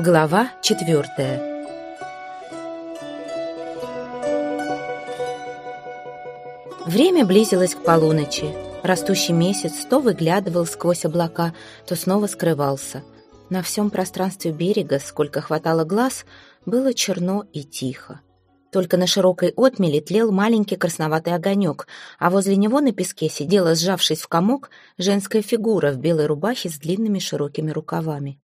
Глава четвертая Время близилось к полуночи. Растущий месяц то выглядывал сквозь облака, то снова скрывался. На всем пространстве берега, сколько хватало глаз, было черно и тихо. Только на широкой отмеле тлел маленький красноватый огонек, а возле него на песке сидела, сжавшись в комок, женская фигура в белой рубахе с длинными широкими рукавами.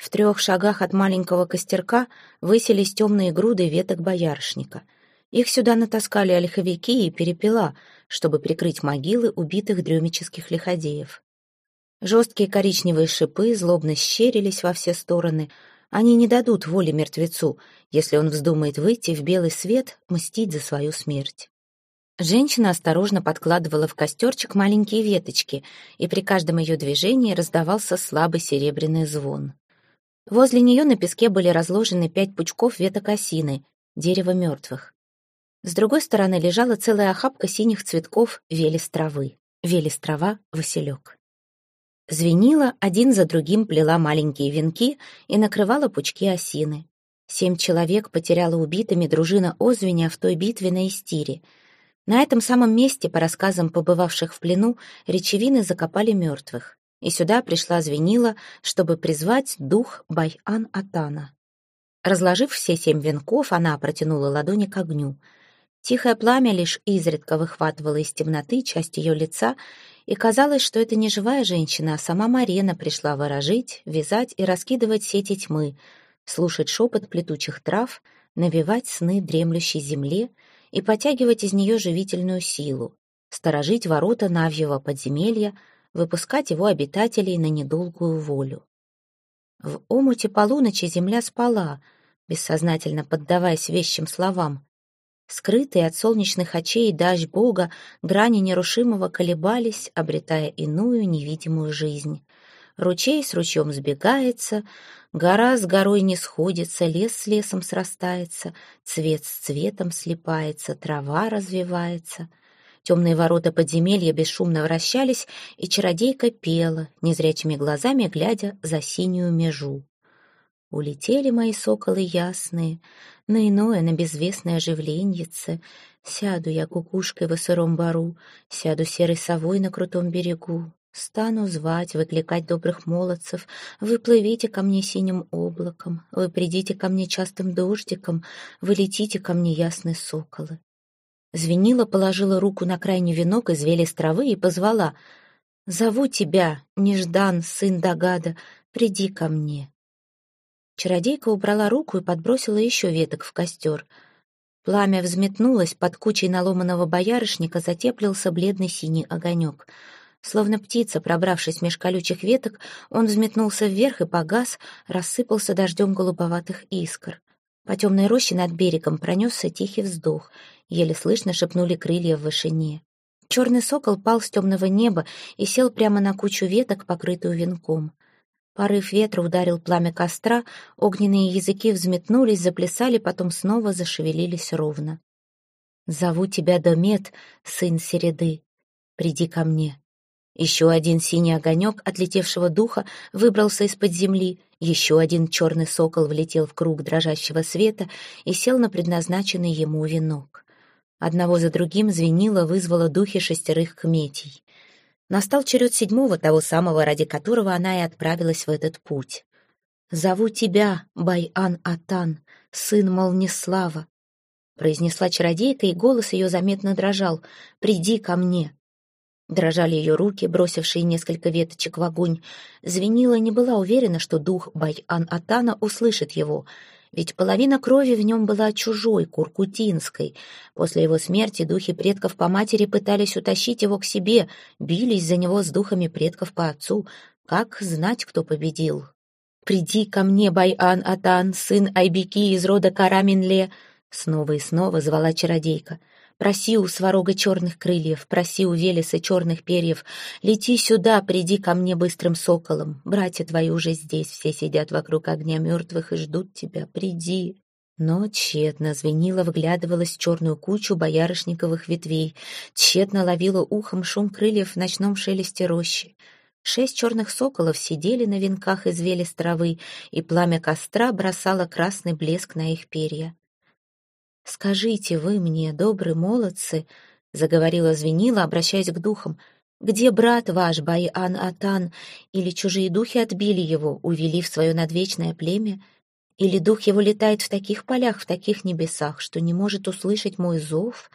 В трех шагах от маленького костерка высились темные груды веток боярышника. Их сюда натаскали ольховики и перепела, чтобы прикрыть могилы убитых дремических лиходеев. Жесткие коричневые шипы злобно щерились во все стороны — они не дадут воли мертвецу, если он вздумает выйти в белый свет, мстить за свою смерть. Женщина осторожно подкладывала в костерчик маленькие веточки, и при каждом ее движении раздавался слабый серебряный звон. Возле нее на песке были разложены пять пучков веток осины, дерева мертвых. С другой стороны лежала целая охапка синих цветков велес травы. Велес трава — василек. Звенила, один за другим плела маленькие венки и накрывала пучки осины. Семь человек потеряла убитыми дружина Озвеня в той битве на Истире. На этом самом месте, по рассказам побывавших в плену, речевины закопали мертвых. И сюда пришла Звенила, чтобы призвать дух Байан-Атана. Разложив все семь венков, она протянула ладони к огню. Тихое пламя лишь изредка выхватывало из темноты часть ее лица и казалось, что это не живая женщина, а сама Марена пришла ворожить, вязать и раскидывать сети тьмы, слушать шепот плетучих трав, навевать сны дремлющей земле и потягивать из нее живительную силу, сторожить ворота Навьего подземелья, выпускать его обитателей на недолгую волю. В омуте полуночи земля спала, бессознательно поддаваясь вещим словам, Скрытые от солнечных очей дождь Бога, грани нерушимого колебались, обретая иную невидимую жизнь. Ручей с ручьем сбегается, гора с горой не сходится, лес с лесом срастается, цвет с цветом слипается, трава развивается. Темные ворота подземелья бесшумно вращались, и чародейка пела, незрячими глазами глядя за синюю межу. Улетели мои соколы ясные, на иное, на безвестное оживленьице. Сяду я кукушкой в сыром бару, сяду серой совой на крутом берегу. Стану звать, выкликать добрых молодцев. Вы плывите ко мне синим облаком, вы придите ко мне частым дождиком, вы летите ко мне ясные соколы. Звенила, положила руку на крайний венок из велес травы и позвала. «Зову тебя, Неждан, сын Дагада, приди ко мне». Чародейка убрала руку и подбросила еще веток в костер. Пламя взметнулось, под кучей наломанного боярышника затеплился бледный синий огонек. Словно птица, пробравшись меж колючих веток, он взметнулся вверх и погас, рассыпался дождем голубоватых искр. По темной роще над берегом пронесся тихий вздох, еле слышно шепнули крылья в вышине. Черный сокол пал с темного неба и сел прямо на кучу веток, покрытую венком. Порыв ветра ударил пламя костра, огненные языки взметнулись, заплясали, потом снова зашевелились ровно. «Зову тебя, Домет, сын Середы. Приди ко мне». Еще один синий огонек отлетевшего духа выбрался из-под земли, еще один черный сокол влетел в круг дрожащего света и сел на предназначенный ему венок. Одного за другим звенило, вызвало духи шестерых кметей. Настал черед седьмого, того самого, ради которого она и отправилась в этот путь. «Зову тебя, Байан-Атан, сын Молнеслава», произнесла чародейка, и голос ее заметно дрожал. «Приди ко мне». Дрожали ее руки, бросившие несколько веточек в огонь. Звенила не была уверена, что дух Байан-Атана услышит его — ведь половина крови в нем была чужой, куркутинской. После его смерти духи предков по матери пытались утащить его к себе, бились за него с духами предков по отцу. Как знать, кто победил? «Приди ко мне, Байан-Атан, сын Айбики из рода Караминле!» Снова и снова звала чародейка. Проси у сварога черных крыльев, проси у Велеса черных перьев. Лети сюда, приди ко мне быстрым соколом. Братья твои уже здесь, все сидят вокруг огня мертвых и ждут тебя. Приди. Но тщетно звенила, вглядывалась в черную кучу боярышниковых ветвей, тщетно ловила ухом шум крыльев в ночном шелесте рощи. Шесть черных соколов сидели на венках из велес травы, и пламя костра бросало красный блеск на их перья. «Скажите вы мне, добрые молодцы», — заговорила звенила, обращаясь к духам, «где брат ваш, Байан-Атан, или чужие духи отбили его, увели в свое надвечное племя?» Или дух его летает в таких полях, в таких небесах, что не может услышать мой зов?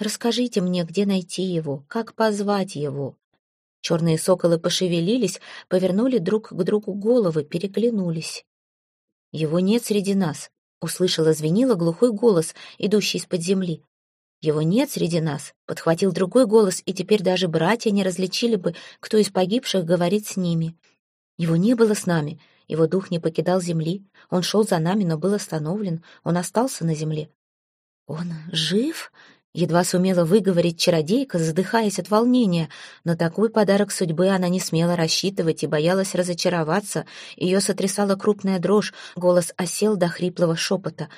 Расскажите мне, где найти его, как позвать его?» Черные соколы пошевелились, повернули друг к другу головы, переглянулись. «Его нет среди нас», — услышала звенила глухой голос, идущий из-под земли. «Его нет среди нас», — подхватил другой голос, и теперь даже братья не различили бы, кто из погибших говорит с ними. «Его не было с нами», — его дух не покидал земли. Он шел за нами, но был остановлен. Он остался на земле. «Он жив?» Едва сумела выговорить чародейка, задыхаясь от волнения. На такой подарок судьбы она не смела рассчитывать и боялась разочароваться. Ее сотрясала крупная дрожь, голос осел до хриплого шепота.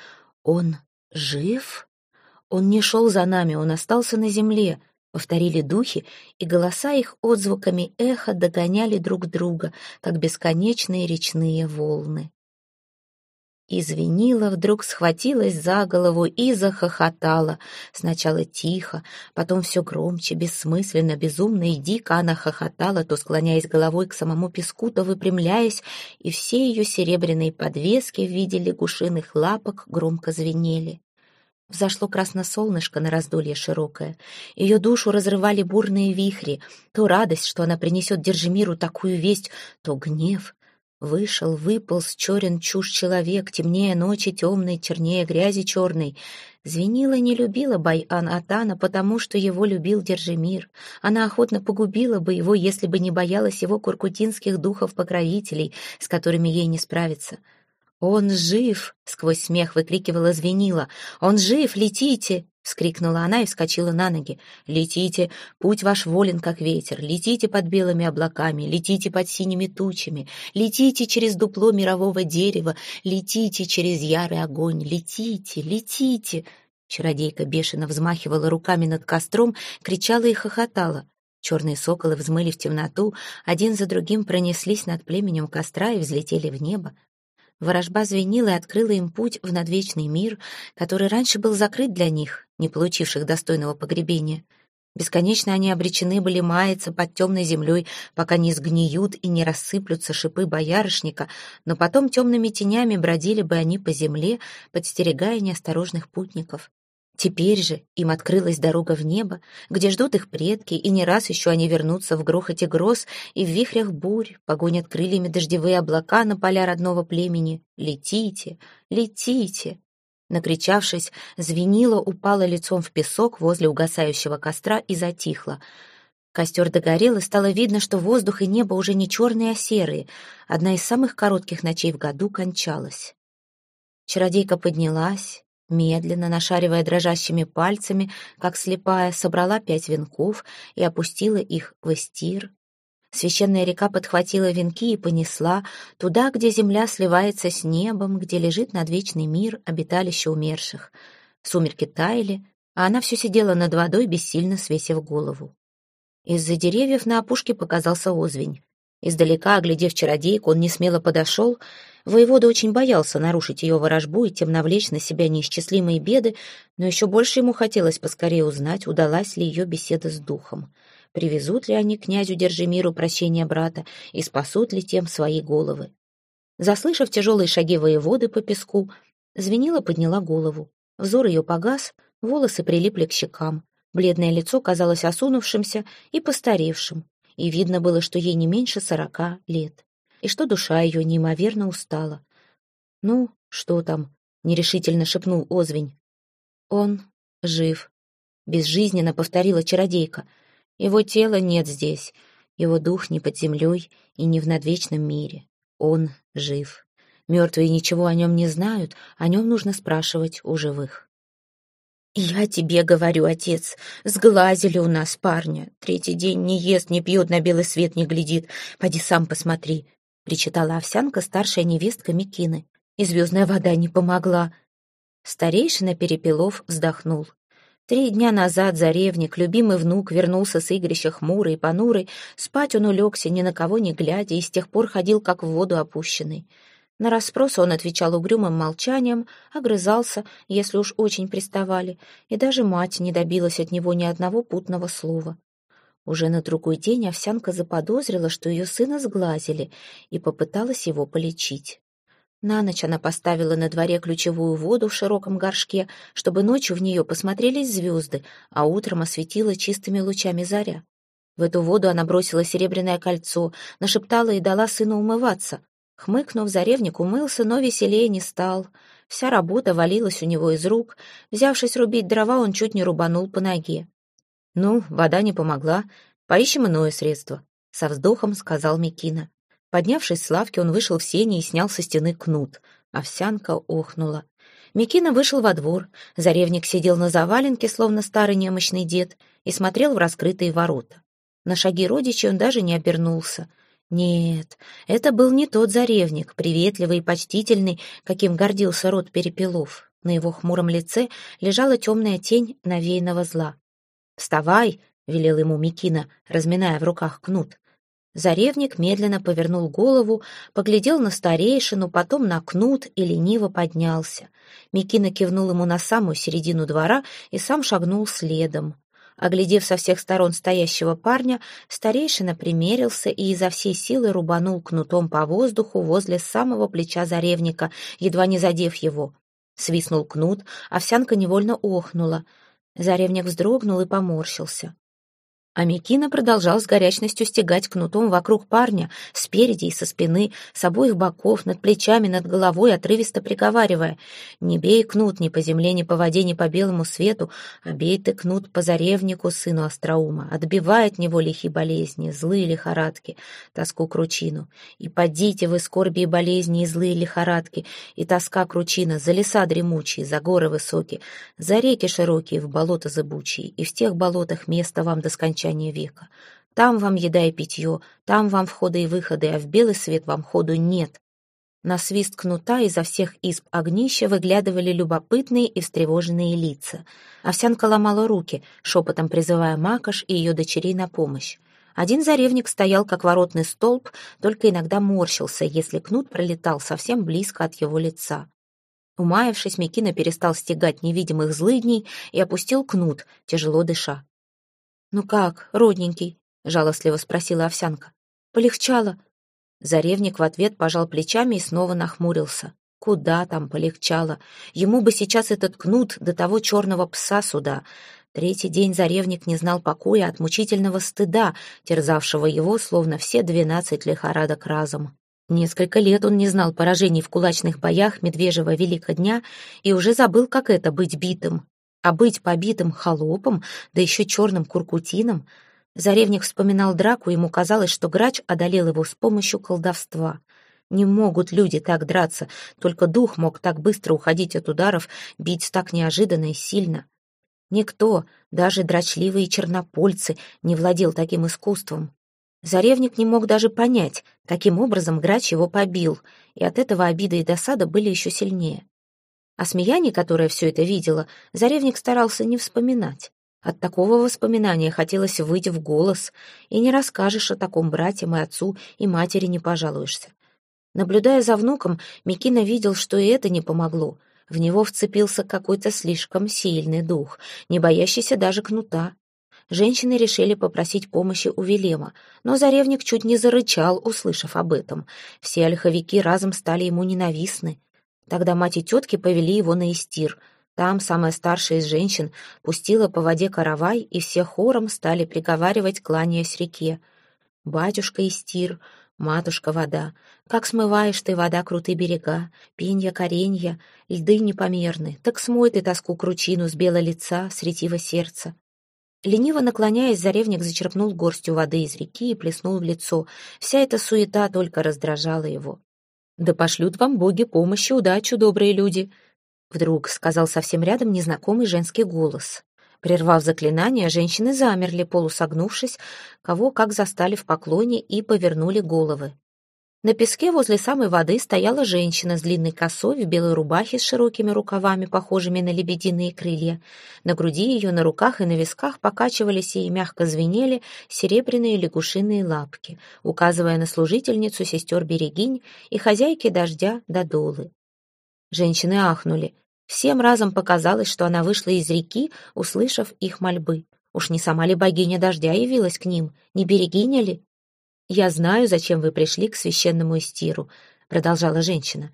«Он жив?» «Он не шел за нами, он остался на земле повторили духи, и голоса их отзвуками эхо догоняли друг друга, как бесконечные речные волны. Извинила, вдруг схватилась за голову и захохотала. Сначала тихо, потом все громче, бессмысленно, безумно и дико она хохотала, то склоняясь головой к самому песку, то выпрямляясь, и все ее серебряные подвески в виде лягушиных лапок громко звенели. Взошло красносолнышко на раздолье широкое. Ее душу разрывали бурные вихри. То радость, что она принесет Держимиру такую весть, то гнев. Вышел, выполз черен чушь человек, темнее ночи темной, чернее грязи черной. Звенила не любила Байан Атана, потому что его любил Держимир. Она охотно погубила бы его, если бы не боялась его куркутинских духов-покровителей, с которыми ей не справиться. «Он жив!» — сквозь смех выкрикивала звенила. «Он жив! Летите!» — вскрикнула она и вскочила на ноги. «Летите! Путь ваш волен, как ветер! Летите под белыми облаками! Летите под синими тучами! Летите через дупло мирового дерева! Летите через ярый огонь! Летите! Летите!» Чародейка бешено взмахивала руками над костром, кричала и хохотала. Черные соколы взмыли в темноту, один за другим пронеслись над племенем костра и взлетели в небо. Ворожба звенила и открыла им путь в надвечный мир, который раньше был закрыт для них, не получивших достойного погребения. Бесконечно они обречены были маяться под темной землей, пока не сгниют и не рассыплются шипы боярышника, но потом темными тенями бродили бы они по земле, подстерегая неосторожных путников. Теперь же им открылась дорога в небо, где ждут их предки, и не раз еще они вернутся в грохоте гроз и в вихрях бурь, погонят крыльями дождевые облака на поля родного племени. «Летите! Летите!» Накричавшись, звенила, упала лицом в песок возле угасающего костра и затихла. Костер догорел, и стало видно, что воздух и небо уже не черные, а серые. Одна из самых коротких ночей в году кончалась. Чародейка поднялась, Медленно, нашаривая дрожащими пальцами, как слепая, собрала пять венков и опустила их в эстир. Священная река подхватила венки и понесла туда, где земля сливается с небом, где лежит надвечный мир, обиталище умерших. Сумерки таяли, а она все сидела над водой, бессильно свесив голову. Из-за деревьев на опушке показался озвень. Издалека, оглядев чародейку, он несмело подошел. Воевода очень боялся нарушить ее ворожбу и тем навлечь на себя неисчислимые беды, но еще больше ему хотелось поскорее узнать, удалась ли ее беседа с духом. Привезут ли они князю Держимиру прощение брата и спасут ли тем свои головы. Заслышав тяжелые шаги воеводы по песку, Звенила подняла голову. Взор ее погас, волосы прилипли к щекам. Бледное лицо казалось осунувшимся и постаревшим и видно было, что ей не меньше сорока лет, и что душа ее неимоверно устала. «Ну, что там?» — нерешительно шепнул Озвень. «Он жив», — безжизненно повторила чародейка. «Его тела нет здесь, его дух не под землей и не в надвечном мире. Он жив. Мертвые ничего о нем не знают, о нем нужно спрашивать у живых». «Я тебе говорю, отец, сглазили у нас парня. Третий день не ест, не пьет, на белый свет не глядит. Поди сам посмотри», — причитала овсянка, старшая невестка Микины. «И звездная вода не помогла». Старейшина Перепелов вздохнул. Три дня назад Заревник, любимый внук, вернулся с игрища хмурый и понурый, спать он улегся, ни на кого не глядя, и с тех пор ходил, как в воду опущенный. На расспросы он отвечал угрюмым молчанием, огрызался, если уж очень приставали, и даже мать не добилась от него ни одного путного слова. Уже на другой день овсянка заподозрила, что ее сына сглазили, и попыталась его полечить. На ночь она поставила на дворе ключевую воду в широком горшке, чтобы ночью в нее посмотрелись звезды, а утром осветила чистыми лучами заря. В эту воду она бросила серебряное кольцо, нашептала и дала сыну умываться. Хмыкнув, заревник умылся, но веселее не стал. Вся работа валилась у него из рук. Взявшись рубить дрова, он чуть не рубанул по ноге. «Ну, вода не помогла. Поищем иное средство», — со вздохом сказал Микина. Поднявшись с лавки, он вышел в сени и снял со стены кнут. Овсянка охнула. Микина вышел во двор. Заревник сидел на заваленке, словно старый немощный дед, и смотрел в раскрытые ворота. На шаги родичей он даже не обернулся. Нет, это был не тот заревник, приветливый и почтительный, каким гордился род Перепелов. На его хмуром лице лежала темная тень навеянного зла. «Вставай!» — велел ему Микина, разминая в руках кнут. Заревник медленно повернул голову, поглядел на старейшину, потом на кнут и лениво поднялся. Микина кивнул ему на самую середину двора и сам шагнул следом. Оглядев со всех сторон стоящего парня, старейшина примерился и изо всей силы рубанул кнутом по воздуху возле самого плеча заревника, едва не задев его. Свистнул кнут, овсянка невольно охнула. Заревник вздрогнул и поморщился. А Микина продолжал с горячностью стегать кнутом вокруг парня, спереди и со спины, с обоих боков, над плечами, над головой, отрывисто приговаривая «Не бей кнут ни по земле, ни по воде, ни по белому свету, а бей ты кнут по заревнику, сыну Остроума, отбивай от него лихи болезни, злые лихорадки, тоску кручину. И подите вы скорби и болезни, и злые лихорадки, и тоска кручина, за леса дремучие, за горы высокие, за реки широкие, в болота зыбучие, и в тех болотах место вам до скончания окончания века. Там вам еда и питье, там вам входы и выходы, а в белый свет вам ходу нет. На свист кнута изо всех изб огнища выглядывали любопытные и встревоженные лица. Овсянка ломала руки, шепотом призывая Макаш и ее дочерей на помощь. Один заревник стоял, как воротный столб, только иногда морщился, если кнут пролетал совсем близко от его лица. Умаявшись, Микина перестал стегать невидимых злыдней и опустил кнут, тяжело дыша. «Ну как, родненький?» — жалостливо спросила овсянка. «Полегчало?» Заревник в ответ пожал плечами и снова нахмурился. Куда там полегчало? Ему бы сейчас этот кнут до того черного пса сюда. Третий день Заревник не знал покоя от мучительного стыда, терзавшего его, словно все двенадцать лихорадок разом. Несколько лет он не знал поражений в кулачных боях медвежьего великодня и уже забыл, как это быть битым. А быть побитым холопом, да еще черным куркутином... Заревник вспоминал драку, ему казалось, что грач одолел его с помощью колдовства. Не могут люди так драться, только дух мог так быстро уходить от ударов, бить так неожиданно и сильно. Никто, даже дрочливые чернопольцы, не владел таким искусством. Заревник не мог даже понять, каким образом грач его побил, и от этого обида и досада были еще сильнее. О Смеяне, которая все это видела, Заревник старался не вспоминать. От такого воспоминания хотелось выйти в голос, и не расскажешь о таком братьям и отцу, и матери не пожалуешься. Наблюдая за внуком, Микина видел, что и это не помогло. В него вцепился какой-то слишком сильный дух, не боящийся даже кнута. Женщины решили попросить помощи у Велема, но Заревник чуть не зарычал, услышав об этом. Все ольховики разом стали ему ненавистны. Тогда мать и тетки повели его на Истир. Там самая старшая из женщин пустила по воде каравай, и все хором стали приговаривать, кланяясь реке. «Батюшка Истир, матушка вода, как смываешь ты, вода, крутые берега, пенья, коренья, льды непомерны, так смой ты тоску кручину с белого лица, с ретива сердца». Лениво наклоняясь, заревник зачерпнул горстью воды из реки и плеснул в лицо. Вся эта суета только раздражала его. «Да пошлют вам боги помощи, удачу, добрые люди!» Вдруг сказал совсем рядом незнакомый женский голос. Прервав заклинание, женщины замерли, полусогнувшись, кого как застали в поклоне и повернули головы. На песке возле самой воды стояла женщина с длинной косой в белой рубахе с широкими рукавами, похожими на лебединые крылья. На груди ее, на руках и на висках покачивались и мягко звенели серебряные лягушиные лапки, указывая на служительницу сестер Берегинь и хозяйки дождя Додолы. Женщины ахнули. Всем разом показалось, что она вышла из реки, услышав их мольбы. Уж не сама ли богиня дождя явилась к ним, не берегиня ли? «Я знаю, зачем вы пришли к священному истиру», — продолжала женщина.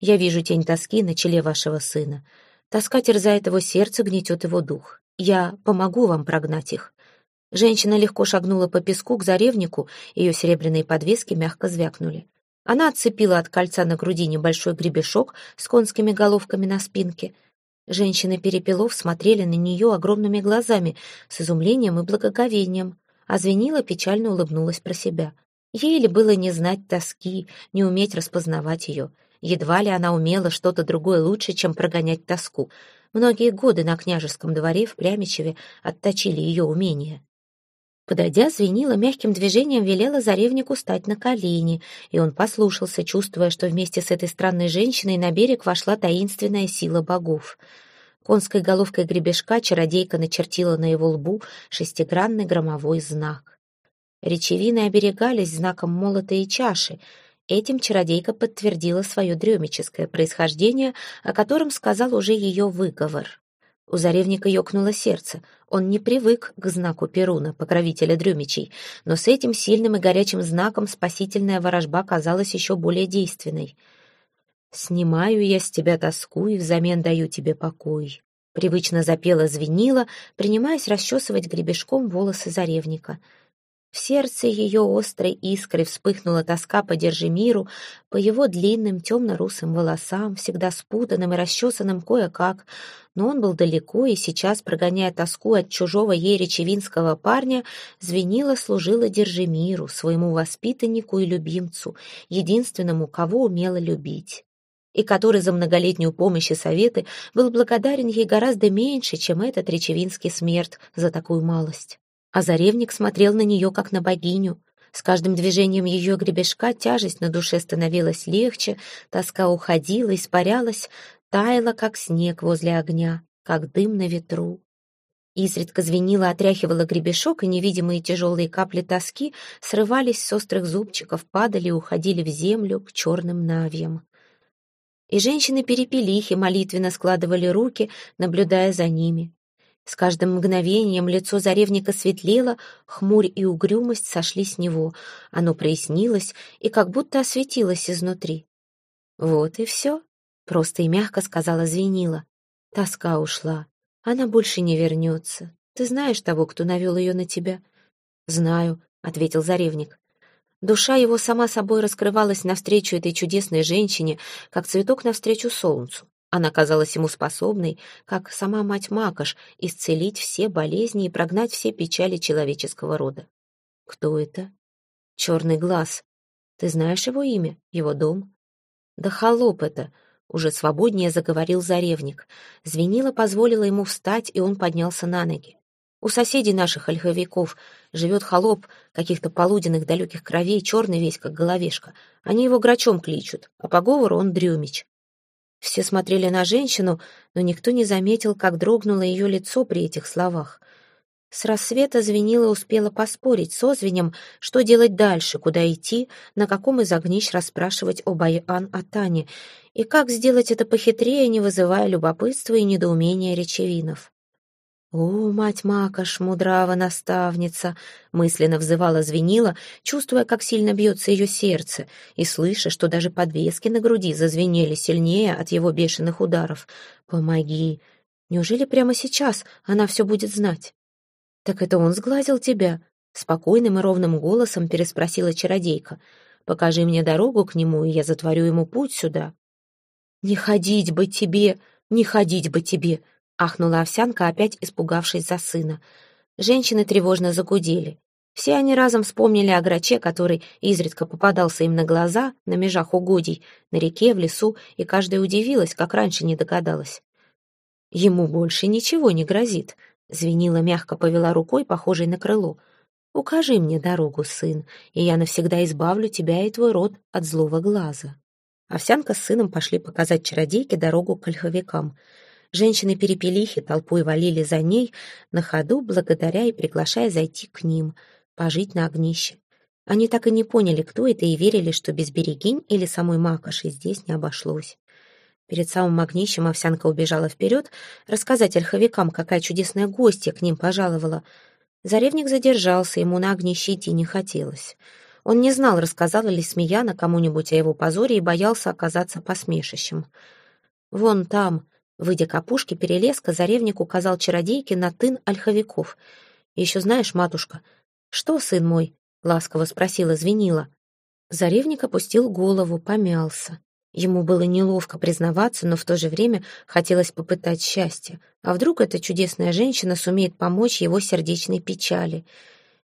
«Я вижу тень тоски на челе вашего сына. Тоска терзает его сердце, гнетет его дух. Я помогу вам прогнать их». Женщина легко шагнула по песку к заревнику, ее серебряные подвески мягко звякнули. Она отцепила от кольца на груди небольшой гребешок с конскими головками на спинке. Женщины Перепелов смотрели на нее огромными глазами, с изумлением и благоговением а Звенила печально улыбнулась про себя. Ей ли было не знать тоски, не уметь распознавать ее. Едва ли она умела что-то другое лучше, чем прогонять тоску. Многие годы на княжеском дворе в Прямичеве отточили ее умение. Подойдя, Звенила мягким движением велела заревнику стать на колени, и он послушался, чувствуя, что вместе с этой странной женщиной на берег вошла таинственная сила богов — Конской головкой гребешка чародейка начертила на его лбу шестигранный громовой знак. Речевины оберегались знаком молота и чаши. Этим чародейка подтвердила свое дремическое происхождение, о котором сказал уже ее выговор. У заревника ёкнуло сердце. Он не привык к знаку Перуна, покровителя Дрюмичей, но с этим сильным и горячим знаком спасительная ворожба казалась еще более действенной — «Снимаю я с тебя тоску и взамен даю тебе покой», — привычно запела звенила, принимаясь расчесывать гребешком волосы заревника. В сердце ее острой искрой вспыхнула тоска по Держимиру, по его длинным темно-русым волосам, всегда спутанным и расчесанным кое-как, но он был далеко, и сейчас, прогоняя тоску от чужого ей речевинского парня, звенила служила Держимиру, своему воспитаннику и любимцу, единственному, кого умела любить и который за многолетнюю помощь и советы был благодарен ей гораздо меньше, чем этот речевинский смерть за такую малость. А заревник смотрел на нее, как на богиню. С каждым движением ее гребешка тяжесть на душе становилась легче, тоска уходила, испарялась, таяла, как снег возле огня, как дым на ветру. Изредка звенила, отряхивала гребешок, и невидимые тяжелые капли тоски срывались с острых зубчиков, падали и уходили в землю к черным навьям и женщины-перепелихи молитвенно складывали руки, наблюдая за ними. С каждым мгновением лицо заревника светлело, хмурь и угрюмость сошли с него. Оно прояснилось и как будто осветилось изнутри. «Вот и все», — просто и мягко сказала Звенила. Тоска ушла. Она больше не вернется. Ты знаешь того, кто навел ее на тебя? «Знаю», — ответил Заревник. Душа его сама собой раскрывалась навстречу этой чудесной женщине, как цветок навстречу солнцу. Она казалась ему способной, как сама мать Макаш, исцелить все болезни и прогнать все печали человеческого рода. Кто это? Черный глаз. Ты знаешь его имя, его дом? Да холоп это, уже свободнее заговорил Заревник. Звенила позволила ему встать, и он поднялся на ноги. У соседей наших ольховиков живет холоп каких-то полуденных далеких кровей, черный весь, как головешка. Они его грачом кличут, а по говору он дрюмич. Все смотрели на женщину, но никто не заметил, как дрогнуло ее лицо при этих словах. С рассвета звенила успела поспорить с Озвенем, что делать дальше, куда идти, на каком из огнищ расспрашивать об Айан Атане, и как сделать это похитрее, не вызывая любопытства и недоумения речевинов. «О, мать Макаш, мудрава наставница!» мысленно взывала звенила, чувствуя, как сильно бьется ее сердце, и слыша, что даже подвески на груди зазвенели сильнее от его бешеных ударов. «Помоги! Неужели прямо сейчас она все будет знать?» «Так это он сглазил тебя?» Спокойным и ровным голосом переспросила чародейка. «Покажи мне дорогу к нему, и я затворю ему путь сюда». «Не ходить бы тебе! Не ходить бы тебе!» Ахнула овсянка, опять испугавшись за сына. Женщины тревожно загудели. Все они разом вспомнили о граче, который изредка попадался им на глаза, на межах угодий, на реке, в лесу, и каждая удивилась, как раньше не догадалась. «Ему больше ничего не грозит», — звенила мягко повела рукой, похожей на крыло. Укажи мне дорогу, сын, и я навсегда избавлю тебя и твой род от злого глаза». Овсянка с сыном пошли показать чародейке дорогу к ольховикам. Женщины-перепелихи толпой валили за ней, на ходу благодаря и приглашая зайти к ним, пожить на огнище. Они так и не поняли, кто это, и верили, что без берегинь или самой Макоши здесь не обошлось. Перед самым огнищем овсянка убежала вперед, рассказать ольховикам, какая чудесная гостья к ним пожаловала. Заревник задержался, ему на огнище идти не хотелось. Он не знал, рассказала ли Смеяна кому-нибудь о его позоре и боялся оказаться посмешищем. «Вон там», выйдя к опушке перелеска, Заревник указал чародейке на тын ольховиков. «Еще знаешь, матушка, что, сын мой?» — ласково спросила Звенила. Заревник опустил голову, помялся. Ему было неловко признаваться, но в то же время хотелось попытать счастье. А вдруг эта чудесная женщина сумеет помочь его сердечной печали —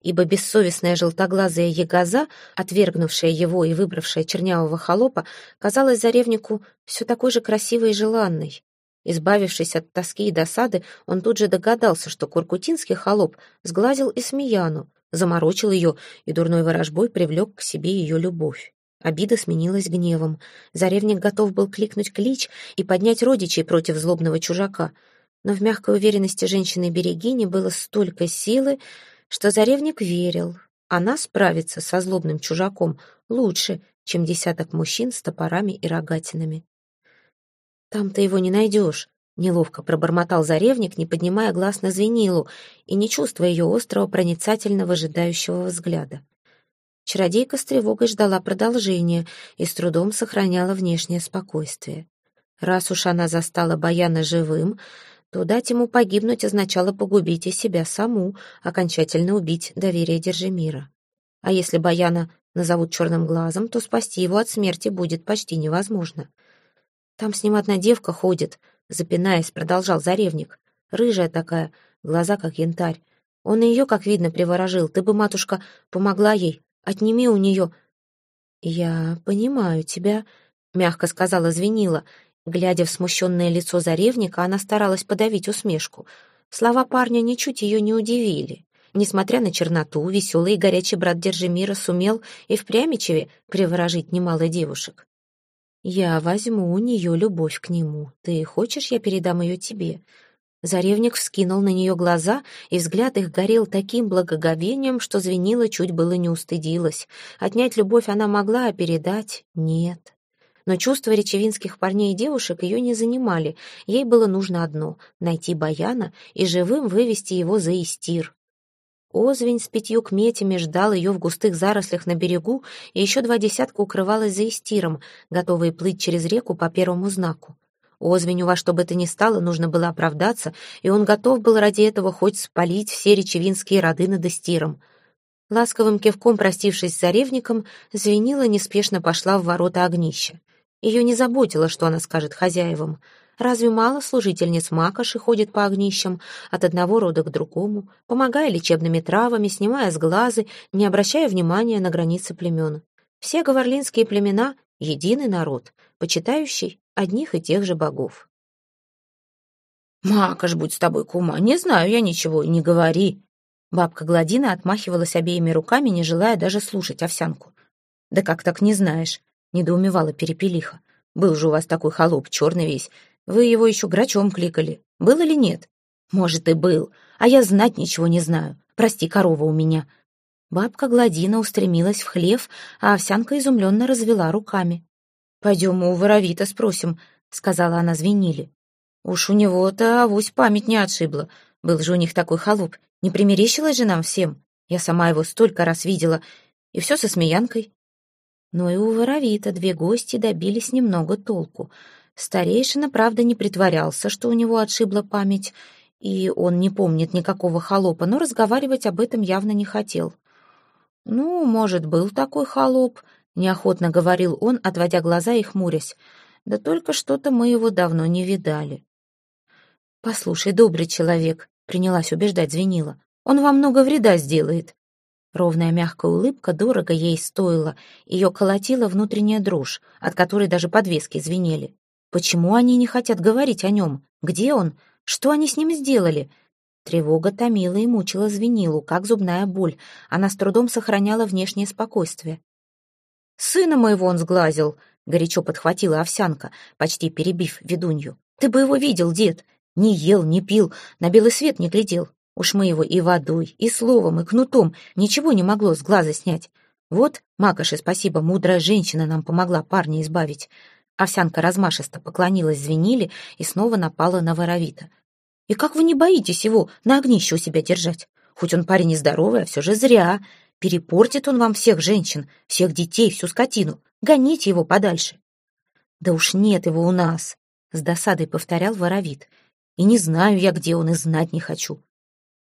ибо бессовестная желтоглазая ягоза, отвергнувшая его и выбравшая чернявого холопа, казалась заревнику все такой же красивой и желанной. Избавившись от тоски и досады, он тут же догадался, что куркутинский холоп сглазил и Смеяну, заморочил ее и дурной ворожбой привлек к себе ее любовь. Обида сменилась гневом. Заревник готов был кликнуть клич и поднять родичей против злобного чужака. Но в мягкой уверенности женщины-берегини было столько силы, что Заревник верил, она справится со злобным чужаком лучше, чем десяток мужчин с топорами и рогатинами. «Там ты его не найдешь», — неловко пробормотал Заревник, не поднимая глаз на Звенилу и не чувствуя ее острого, проницательного, ожидающего взгляда. Чародейка с тревогой ждала продолжения и с трудом сохраняла внешнее спокойствие. Раз уж она застала Баяна живым, то дать ему погибнуть означало погубить и себя саму, окончательно убить доверие Держимира. А если Баяна назовут черным глазом, то спасти его от смерти будет почти невозможно. Там с ним одна девка ходит, запинаясь, продолжал Заревник. Рыжая такая, глаза как янтарь. Он ее, как видно, приворожил. Ты бы, матушка, помогла ей. Отними у нее... «Я понимаю тебя», — мягко сказала Звенила, Глядя в смущенное лицо заревника, она старалась подавить усмешку. Слова парня ничуть ее не удивили. Несмотря на черноту, веселый и горячий брат Держимира сумел и в Прямичеве приворожить немало девушек. «Я возьму у нее любовь к нему. Ты хочешь, я передам ее тебе?» Заревник вскинул на нее глаза, и взгляд их горел таким благоговением, что звенило чуть было не устыдилась. Отнять любовь она могла, а передать — нет. Но чувства речевинских парней и девушек ее не занимали. Ей было нужно одно — найти Баяна и живым вывести его за Истир. Озвень с пятью кметями ждал ее в густых зарослях на берегу, и еще два десятка укрывалась за Истиром, готовые плыть через реку по первому знаку. Озвеню во что бы то ни стало нужно было оправдаться, и он готов был ради этого хоть спалить все речевинские роды над Истиром. Ласковым кивком простившись с заревником, Звенила неспешно пошла в ворота огнища. Ее не заботило, что она скажет хозяевам. Разве мало служительниц Макоши ходит по огнищам от одного рода к другому, помогая лечебными травами, снимая с глазы, не обращая внимания на границы племен? Все говорлинские племена — единый народ, почитающий одних и тех же богов. «Макош, будь с тобой, кума, не знаю я ничего, не говори!» Бабка Гладина отмахивалась обеими руками, не желая даже слушать овсянку. «Да как так не знаешь? — недоумевала перепелиха. «Был же у вас такой холоп, черный весь. Вы его еще грачом кликали. Был или нет?» «Может, и был. А я знать ничего не знаю. Прости, корова у меня». Бабка Гладина устремилась в хлев, а овсянка изумленно развела руками. «Пойдем у воровита спросим», — сказала она звенили. «Уж у него-то авось память не отшибла. Был же у них такой холоп. Не примерещилась же нам всем. Я сама его столько раз видела. И все со смеянкой. Но и у Воровита две гости добились немного толку. Старейшина, правда, не притворялся, что у него отшибла память, и он не помнит никакого холопа, но разговаривать об этом явно не хотел. «Ну, может, был такой холоп», — неохотно говорил он, отводя глаза и хмурясь. «Да только что-то мы его давно не видали». «Послушай, добрый человек», — принялась убеждать Звенила, — «он вам много вреда сделает. Ровная мягкая улыбка дорого ей стоила, ее колотила внутренняя дрожь, от которой даже подвески звенели. Почему они не хотят говорить о нем? Где он? Что они с ним сделали? Тревога томила и мучила звенилу, как зубная боль. Она с трудом сохраняла внешнее спокойствие. «Сына моего он сглазил!» — горячо подхватила овсянка, почти перебив ведунью. «Ты бы его видел, дед! Не ел, не пил, на белый свет не глядел. Уж мы его и водой, и словом, и кнутом ничего не могло с глаза снять. Вот, Макоши, спасибо, мудрая женщина нам помогла парня избавить. Овсянка размашисто поклонилась звенили и снова напала на воровита. «И как вы не боитесь его на огнище у себя держать? Хоть он парень и здоровый, а все же зря. Перепортит он вам всех женщин, всех детей, всю скотину. Гоните его подальше». «Да уж нет его у нас», — с досадой повторял воровит. «И не знаю я, где он, и знать не хочу».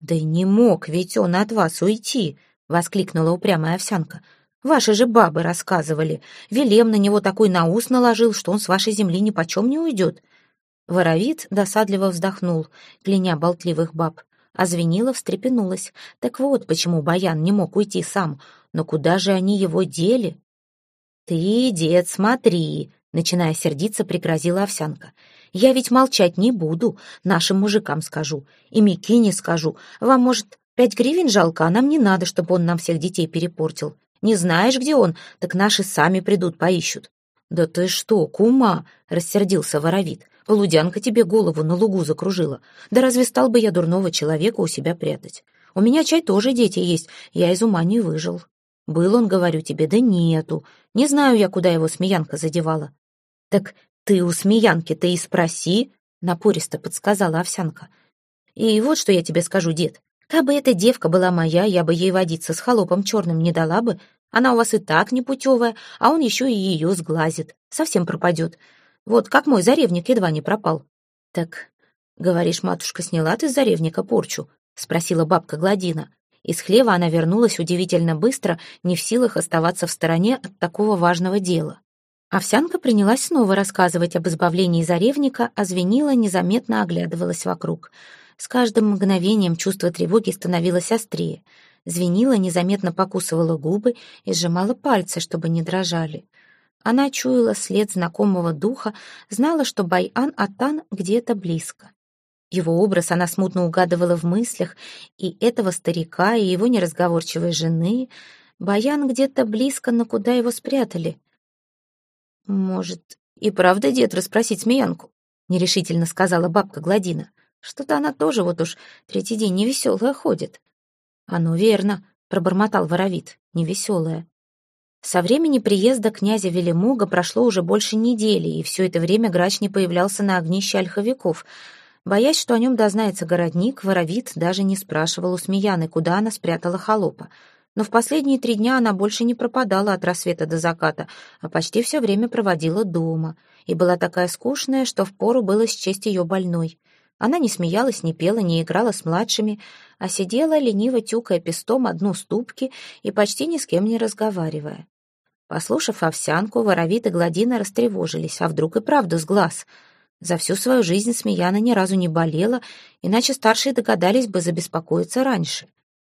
«Да и не мог ведь он от вас уйти», — воскликнула упрямая овсянка. «Ваши же бабы рассказывали. Велем на него такой наус наложил, что он с вашей земли ни почем не уйдет». Воровит досадливо вздохнул, кляня болтливых баб. А звенила встрепенулась. Так вот, почему Баян не мог уйти сам. Но куда же они его дели? «Ты, дед, смотри!» Начиная сердиться, пригрозила овсянка. «Я ведь молчать не буду, нашим мужикам скажу. И Микине скажу. Вам, может, Пять гривен жалко, а нам не надо, чтобы он нам всех детей перепортил. Не знаешь, где он, так наши сами придут, поищут». «Да ты что, кума!» — рассердился воровит. «Лудянка тебе голову на лугу закружила. Да разве стал бы я дурного человека у себя прятать? У меня чай тоже дети есть, я из ума не выжил. Был он, говорю тебе, да нету. Не знаю я, куда его смеянка задевала». «Так ты у смеянки-то и спроси», — напористо подсказала овсянка. «И вот что я тебе скажу, дед. Кабы эта девка была моя, я бы ей водиться с холопом черным не дала бы. Она у вас и так непутевая, а он еще и ее сглазит. Совсем пропадет. Вот как мой заревник едва не пропал. Так, говоришь, матушка, сняла ты с заревника порчу? Спросила бабка Гладина. Из хлева она вернулась удивительно быстро, не в силах оставаться в стороне от такого важного дела. Овсянка принялась снова рассказывать об избавлении заревника, а звенила, незаметно оглядывалась вокруг — с каждым мгновением чувство тревоги становилось острее. Звенила, незаметно покусывала губы и сжимала пальцы, чтобы не дрожали. Она чуяла след знакомого духа, знала, что Байан-Атан где-то близко. Его образ она смутно угадывала в мыслях, и этого старика, и его неразговорчивой жены. Баян где-то близко, но куда его спрятали? «Может, и правда дед расспросить смеянку?» — нерешительно сказала бабка Гладина. Что-то она тоже вот уж третий день невеселая ходит. Оно верно, пробормотал воровит, невеселая. Со времени приезда князя Велимога прошло уже больше недели, и все это время грач не появлялся на огнище ольховиков. Боясь, что о нем дознается городник, воровит даже не спрашивал у Смеяны, куда она спрятала холопа. Но в последние три дня она больше не пропадала от рассвета до заката, а почти все время проводила дома. И была такая скучная, что впору было счесть ее больной. Она не смеялась, не пела, не играла с младшими, а сидела, лениво тюкая пестом одну ступки и почти ни с кем не разговаривая. Послушав овсянку, воровит и гладина растревожились, а вдруг и правда с глаз. За всю свою жизнь Смеяна ни разу не болела, иначе старшие догадались бы забеспокоиться раньше.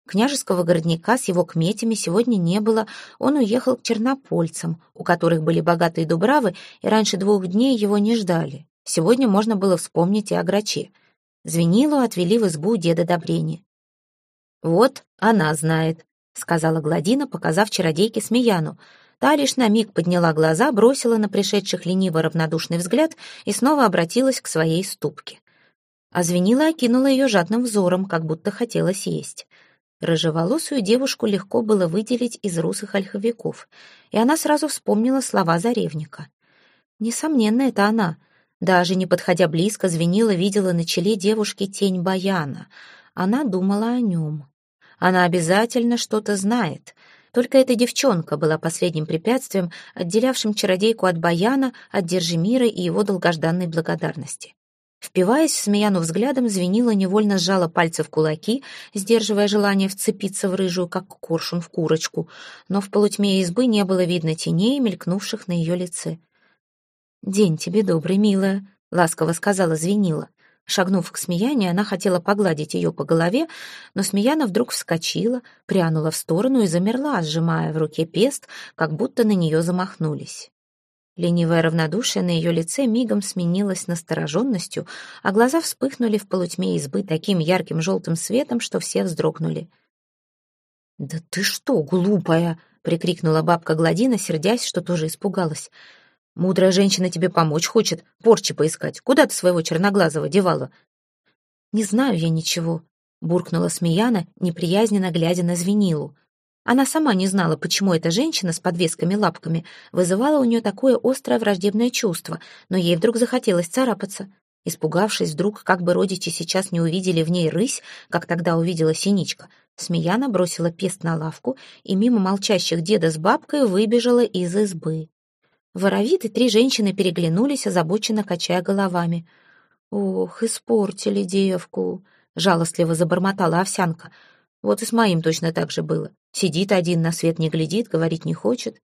Княжеского городника с его кметями сегодня не было, он уехал к чернопольцам, у которых были богатые дубравы, и раньше двух дней его не ждали. Сегодня можно было вспомнить и о граче. Звенилу отвели в избу деда Добрени. «Вот она знает», — сказала Гладина, показав чародейке Смеяну. Та лишь на миг подняла глаза, бросила на пришедших лениво равнодушный взгляд и снова обратилась к своей ступке. А Звенила окинула ее жадным взором, как будто хотела съесть. Рыжеволосую девушку легко было выделить из русых ольховиков, и она сразу вспомнила слова Заревника. Несомненно, это она, даже не подходя близко, звенила, видела на челе девушки тень Баяна. Она думала о нем. Она обязательно что-то знает. Только эта девчонка была последним препятствием, отделявшим чародейку от Баяна, от Держимира и его долгожданной благодарности. Впиваясь в Смеяну взглядом, звенила, невольно сжала пальцы в кулаки, сдерживая желание вцепиться в рыжую, как коршун в курочку, но в полутьме избы не было видно теней, мелькнувших на ее лице. «День тебе добрый, милая», — ласково сказала Звенила. Шагнув к Смеяне, она хотела погладить ее по голове, но Смеяна вдруг вскочила, прянула в сторону и замерла, сжимая в руке пест, как будто на нее замахнулись. Ленивое равнодушие на ее лице мигом сменилось настороженностью, а глаза вспыхнули в полутьме избы таким ярким желтым светом, что все вздрогнули. «Да ты что, глупая!» — прикрикнула бабка Гладина, сердясь, что тоже испугалась. «Мудрая женщина тебе помочь хочет, порчи поискать. Куда ты своего черноглазого девала?» «Не знаю я ничего», — буркнула Смеяна, неприязненно глядя на Звенилу. Она сама не знала, почему эта женщина с подвесками-лапками вызывала у нее такое острое враждебное чувство, но ей вдруг захотелось царапаться. Испугавшись вдруг, как бы родичи сейчас не увидели в ней рысь, как тогда увидела синичка, Смеяна бросила пест на лавку и мимо молчащих деда с бабкой выбежала из избы. Воровит три женщины переглянулись, озабоченно качая головами. «Ох, испортили девку!» — жалостливо забормотала овсянка. «Вот и с моим точно так же было. Сидит один, на свет не глядит, говорить не хочет.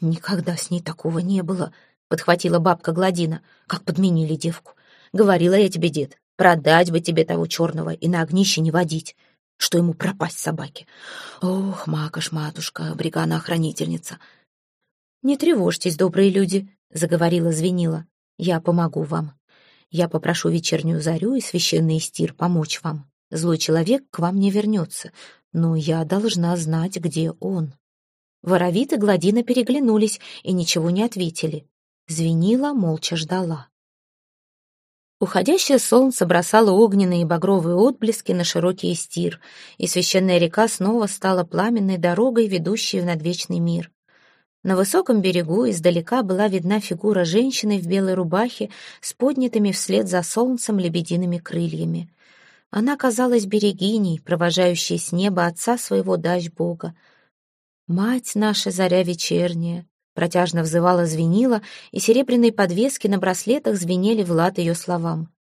Никогда с ней такого не было, подхватила бабка Гладина, как подменили девку. Говорила я тебе, дед, продать бы тебе того черного и на огнище не водить, что ему пропасть собаке. Ох, макаш, матушка, бригана-охранительница. Не тревожьтесь, добрые люди, заговорила Звенила. Я помогу вам. Я попрошу вечернюю зарю и священный стир помочь вам. Злой человек к вам не вернется, но я должна знать, где он. Воровит и Гладина переглянулись и ничего не ответили. Звенила, молча ждала. Уходящее солнце бросало огненные и багровые отблески на широкий стир, и священная река снова стала пламенной дорогой, ведущей в надвечный мир. На высоком берегу издалека была видна фигура женщины в белой рубахе с поднятыми вслед за солнцем лебедиными крыльями. Она казалась берегиней, провожающей с неба отца своего дач Бога. «Мать наша, заря вечерняя!» Протяжно взывала звенила, и серебряные подвески на браслетах звенели в лад ее словам.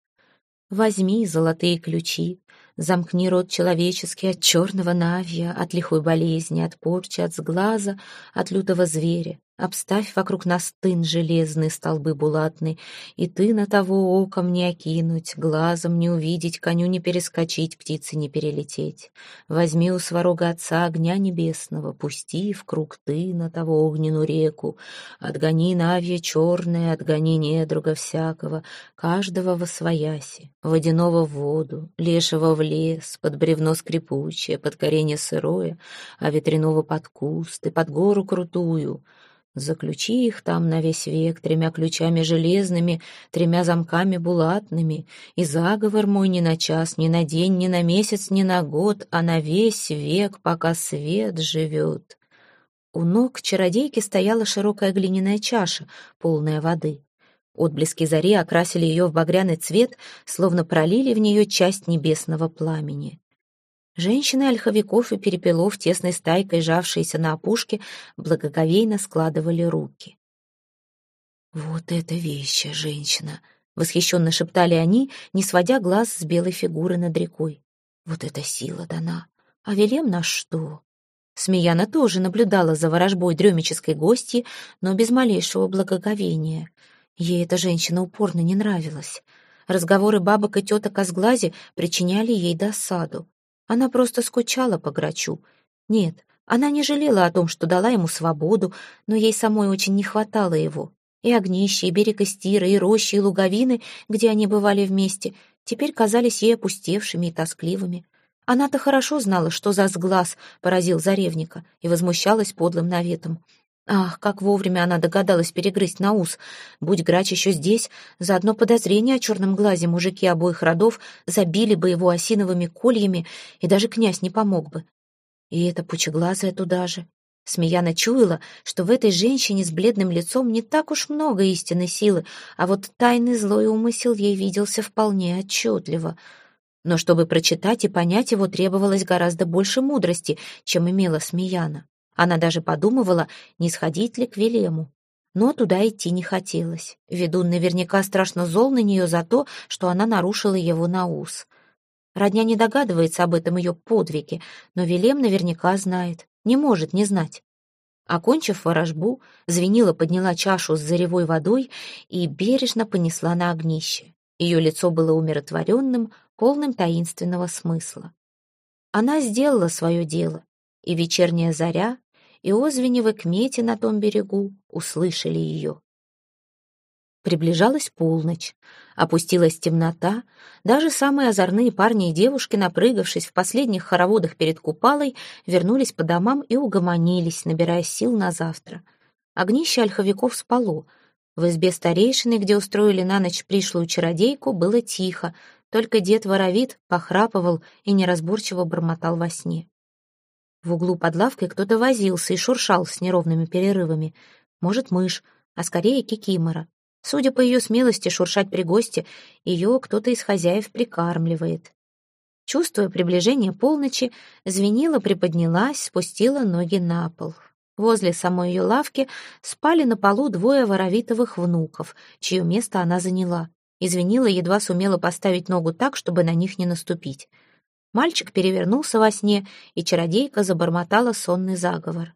«Возьми золотые ключи, Замкни рот человеческий от черного навья, от лихой болезни, от порчи, от сглаза, от лютого зверя. Обставь вокруг нас тын железный, столбы булатный, и ты на того оком не окинуть, глазом не увидеть, коню не перескочить, птице не перелететь. Возьми у сварога отца огня небесного, пусти в круг ты на того огненную реку, отгони навья черное, отгони недруга всякого, каждого во свояси, водяного в воду, лешего в лес, под бревно скрипучее, под коренье сырое, а ветряного под куст и под гору крутую — Заключи их там на весь век тремя ключами железными, тремя замками булатными, и заговор мой не на час, ни на день, ни на месяц, ни на год, а на весь век, пока свет живет. У ног чародейки стояла широкая глиняная чаша, полная воды. Отблески зари окрасили ее в багряный цвет, словно пролили в нее часть небесного пламени. Женщины ольховиков и перепелов, тесной стайкой, жавшиеся на опушке, благоговейно складывали руки. «Вот это вещая женщина!» — восхищенно шептали они, не сводя глаз с белой фигуры над рекой. «Вот эта сила дана! А Велем на что?» Смеяна тоже наблюдала за ворожбой дремической гости, но без малейшего благоговения. Ей эта женщина упорно не нравилась. Разговоры бабок и теток о сглазе причиняли ей досаду. Она просто скучала по грачу. Нет, она не жалела о том, что дала ему свободу, но ей самой очень не хватало его. И огнище, и берег Истира, и рощи, и луговины, где они бывали вместе, теперь казались ей опустевшими и тоскливыми. Она-то хорошо знала, что за сглаз поразил Заревника, и возмущалась подлым наветом. Ах, как вовремя она догадалась перегрызть на ус. Будь грач еще здесь, за одно подозрение о черном глазе мужики обоих родов забили бы его осиновыми кольями, и даже князь не помог бы. И эта пучеглазая туда же. Смеяна чуяла, что в этой женщине с бледным лицом не так уж много истинной силы, а вот тайный злой умысел ей виделся вполне отчетливо. Но чтобы прочитать и понять его, требовалось гораздо больше мудрости, чем имела Смеяна. Она даже подумывала, не сходить ли к Велему. Но туда идти не хотелось. Ведун наверняка страшно зол на нее за то, что она нарушила его наус. Родня не догадывается об этом ее подвиге, но Велем наверняка знает, не может не знать. Окончив ворожбу, Звенила подняла чашу с заревой водой и бережно понесла на огнище. Ее лицо было умиротворенным, полным таинственного смысла. Она сделала свое дело, и вечерняя заря и Озвеневы к мете на том берегу услышали ее. Приближалась полночь. Опустилась темнота. Даже самые озорные парни и девушки, напрыгавшись в последних хороводах перед купалой, вернулись по домам и угомонились, набирая сил на завтра. Огнище ольховиков спало. В избе старейшины, где устроили на ночь пришлую чародейку, было тихо, только дед Воровит похрапывал и неразборчиво бормотал во сне. В углу под лавкой кто-то возился и шуршал с неровными перерывами. Может, мышь, а скорее кикимора. Судя по ее смелости шуршать при госте, ее кто-то из хозяев прикармливает. Чувствуя приближение полночи, звенила приподнялась, спустила ноги на пол. Возле самой ее лавки спали на полу двое воровитовых внуков, чье место она заняла. Извинила, едва сумела поставить ногу так, чтобы на них не наступить. Мальчик перевернулся во сне, и чародейка забормотала сонный заговор.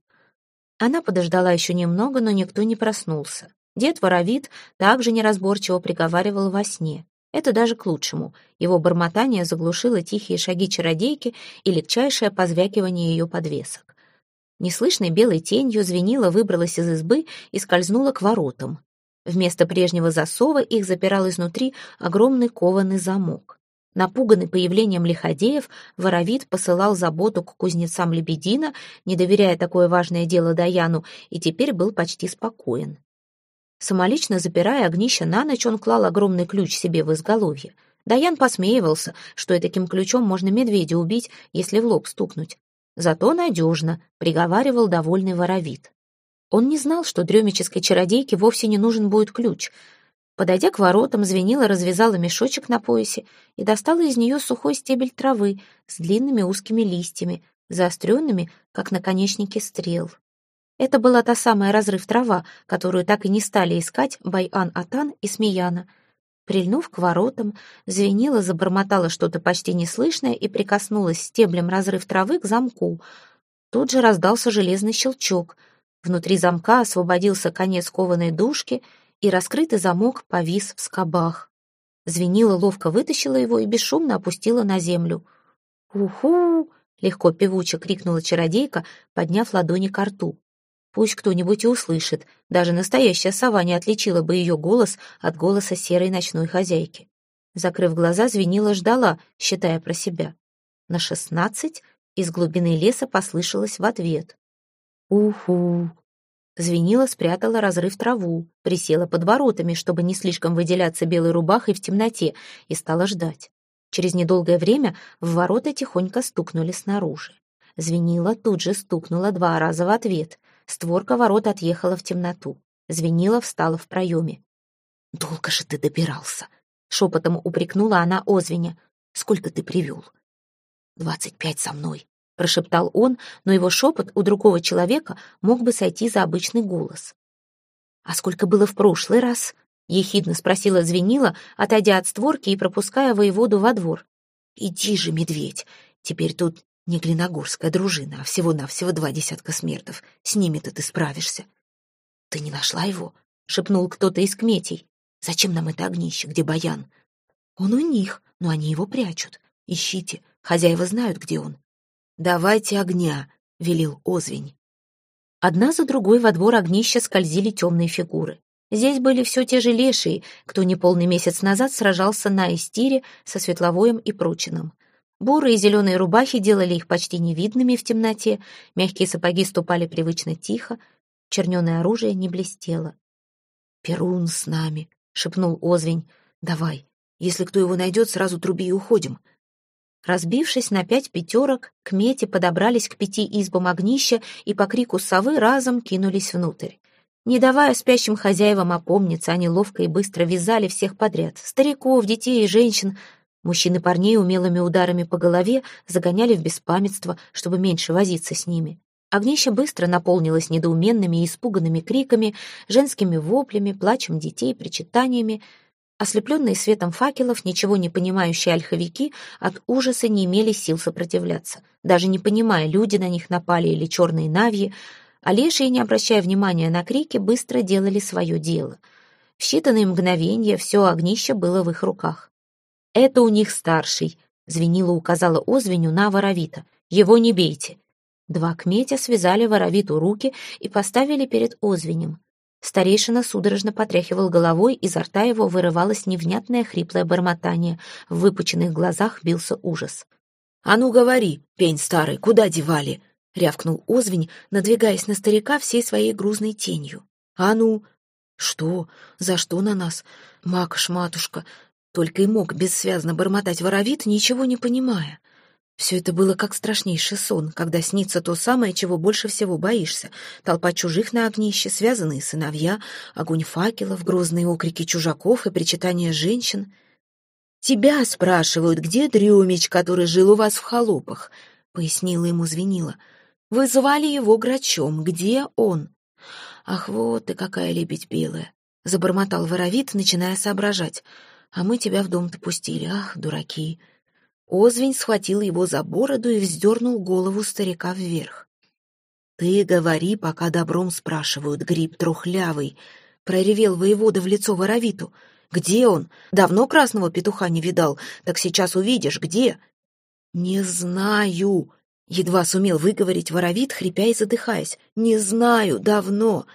Она подождала еще немного, но никто не проснулся. Дед Воровит также неразборчиво приговаривал во сне. Это даже к лучшему. Его бормотание заглушило тихие шаги чародейки и легчайшее позвякивание ее подвесок. Неслышной белой тенью звенила выбралась из избы и скользнула к воротам. Вместо прежнего засова их запирал изнутри огромный кованый замок. Напуганный появлением лиходеев, Воровит посылал заботу к кузнецам Лебедина, не доверяя такое важное дело Даяну, и теперь был почти спокоен. Самолично запирая огнище на ночь, он клал огромный ключ себе в изголовье. Даян посмеивался, что и таким ключом можно медведя убить, если в лоб стукнуть. Зато надежно, приговаривал довольный Воровит. Он не знал, что дремической чародейке вовсе не нужен будет ключ — Подойдя к воротам, звенила развязала мешочек на поясе и достала из нее сухой стебель травы с длинными узкими листьями, заостренными, как наконечники стрел. Это была та самая разрыв трава, которую так и не стали искать Байан-Атан и Смеяна. Прильнув к воротам, звенила, забормотала что-то почти неслышное и прикоснулась стеблем разрыв травы к замку. Тут же раздался железный щелчок. Внутри замка освободился конец кованой дужки — и раскрытый замок повис в скобах. Звенила ловко вытащила его и бесшумно опустила на землю. «Уху!» — легко певуче крикнула чародейка, подняв ладони к рту. Пусть кто-нибудь и услышит, даже настоящая сова не отличила бы ее голос от голоса серой ночной хозяйки. Закрыв глаза, звенила ждала, считая про себя. На шестнадцать из глубины леса послышалось в ответ. «Уху!» Звенила, спрятала разрыв траву, присела под воротами, чтобы не слишком выделяться белой рубахой в темноте, и стала ждать. Через недолгое время в ворота тихонько стукнули снаружи. Звенила тут же стукнула два раза в ответ. Створка ворот отъехала в темноту. Звенила встала в проеме. «Долго же ты добирался!» Шепотом упрекнула она Озвеня. «Сколько ты привел?» «Двадцать пять со мной», — прошептал он, но его шепот у другого человека мог бы сойти за обычный голос. «А сколько было в прошлый раз?» — ехидно спросила Звенила, отойдя от створки и пропуская воеводу во двор. «Иди же, медведь, теперь тут не глиногорская дружина, а всего-навсего два десятка смертов. С ними-то ты справишься». «Ты не нашла его?» — шепнул кто-то из кметей. «Зачем нам это огнище, где баян?» «Он у них, но они его прячут. Ищите, хозяева знают, где он. «Давайте огня», — велел Озвень. Одна за другой во двор огнища скользили темные фигуры. Здесь были все те же лешие, кто неполный месяц назад сражался на Истире со Светловоем и Прочином. Бурые зеленые рубахи делали их почти невидными в темноте, мягкие сапоги ступали привычно тихо, черненое оружие не блестело. «Перун с нами», — шепнул Озвень. «Давай, если кто его найдет, сразу труби и уходим. Разбившись на пять пятерок, к мете подобрались к пяти избам огнища и по крику совы разом кинулись внутрь. Не давая спящим хозяевам опомниться, они ловко и быстро вязали всех подряд. Стариков, детей и женщин. Мужчины парней умелыми ударами по голове загоняли в беспамятство, чтобы меньше возиться с ними. Огнище быстро наполнилось недоуменными и испуганными криками, женскими воплями, плачем детей, причитаниями — Ослепленные светом факелов, ничего не понимающие ольховики от ужаса не имели сил сопротивляться. Даже не понимая, люди на них напали или черные навьи, а лешие, не обращая внимания на крики, быстро делали свое дело. В считанные мгновения все огнище было в их руках. «Это у них старший», — звенила указала Озвеню на Воровита. «Его не бейте». Два кметя связали Воровиту руки и поставили перед Озвенем. Старейшина судорожно потряхивал головой, изо рта его вырывалось невнятное хриплое бормотание. В выпученных глазах бился ужас. «А ну говори, пень старый, куда девали?» — рявкнул Озвень, надвигаясь на старика всей своей грузной тенью. «А ну!» «Что? За что на нас? Макаш, матушка!» Только и мог бессвязно бормотать воровит, ничего не понимая. Все это было как страшнейший сон, когда снится то самое, чего больше всего боишься. Толпа чужих на огнище, связанные сыновья, огонь факелов, грозные окрики чужаков и причитания женщин. «Тебя спрашивают, где Дрюмич, который жил у вас в холопах?» — пояснила ему Звенила. «Вы звали его Грачом. Где он?» «Ах, вот ты какая лебедь белая!» — забормотал воровит, начиная соображать. «А мы тебя в дом-то пустили. Ах, дураки!» Озвень схватил его за бороду и вздернул голову старика вверх. «Ты говори, пока добром спрашивают, гриб трухлявый», — проревел воевода в лицо воровиту. «Где он? Давно красного петуха не видал, так сейчас увидишь, где?» «Не знаю», — едва сумел выговорить воровит, хрипя и задыхаясь. «Не знаю, давно.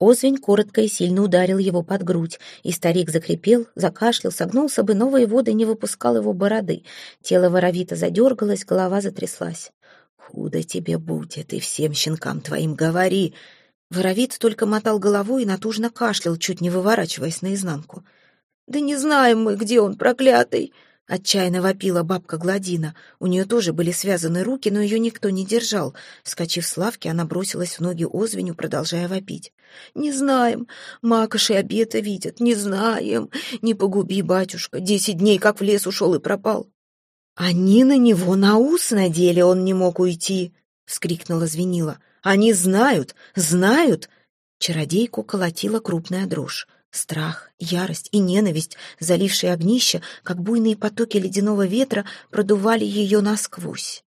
Озвень коротко и сильно ударил его под грудь, и старик закрепел, закашлял, согнулся бы, но воевода не выпускал его бороды. Тело воровито задергалось, голова затряслась. «Худо тебе будет, и всем щенкам твоим говори!» Воровит только мотал головой и натужно кашлял, чуть не выворачиваясь наизнанку. «Да не знаем мы, где он, проклятый!» Отчаянно вопила бабка Гладина. У нее тоже были связаны руки, но ее никто не держал. Вскочив с лавки, она бросилась в ноги Озвеню, продолжая вопить. «Не знаем. Макоши обета видят. Не знаем. Не погуби, батюшка. Десять дней как в лес ушел и пропал». «Они на него на ус надели, он не мог уйти!» — вскрикнула Звенила. «Они знают! Знают!» Чародейку колотила крупная дрожь. Страх, ярость и ненависть, залившие огнище, как буйные потоки ледяного ветра, продували ее насквозь.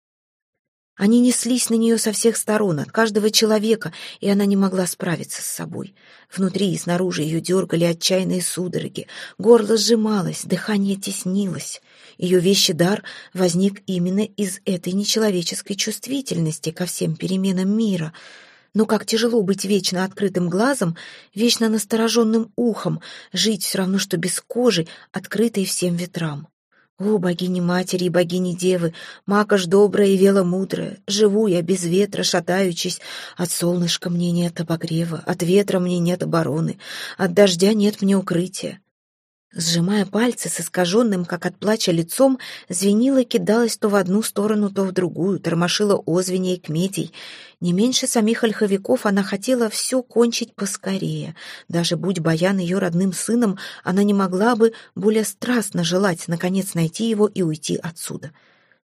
Они неслись на нее со всех сторон, от каждого человека, и она не могла справиться с собой. Внутри и снаружи ее дергали отчаянные судороги, горло сжималось, дыхание теснилось. Ее вещий дар возник именно из этой нечеловеческой чувствительности ко всем переменам мира — но как тяжело быть вечно открытым глазом, вечно настороженным ухом, жить все равно, что без кожи, открытой всем ветрам. О, богини-матери и богини-девы, макаш добрая и вела мудрая, живу я без ветра, шатаючись, от солнышка мне нет обогрева, от ветра мне нет обороны, от дождя нет мне укрытия. Сжимая пальцы с искаженным, как от плача, лицом, звенила кидалась то в одну сторону, то в другую, тормошила озвеней и кметей. Не меньше самих ольховиков она хотела все кончить поскорее. Даже будь Баян ее родным сыном, она не могла бы более страстно желать, наконец, найти его и уйти отсюда.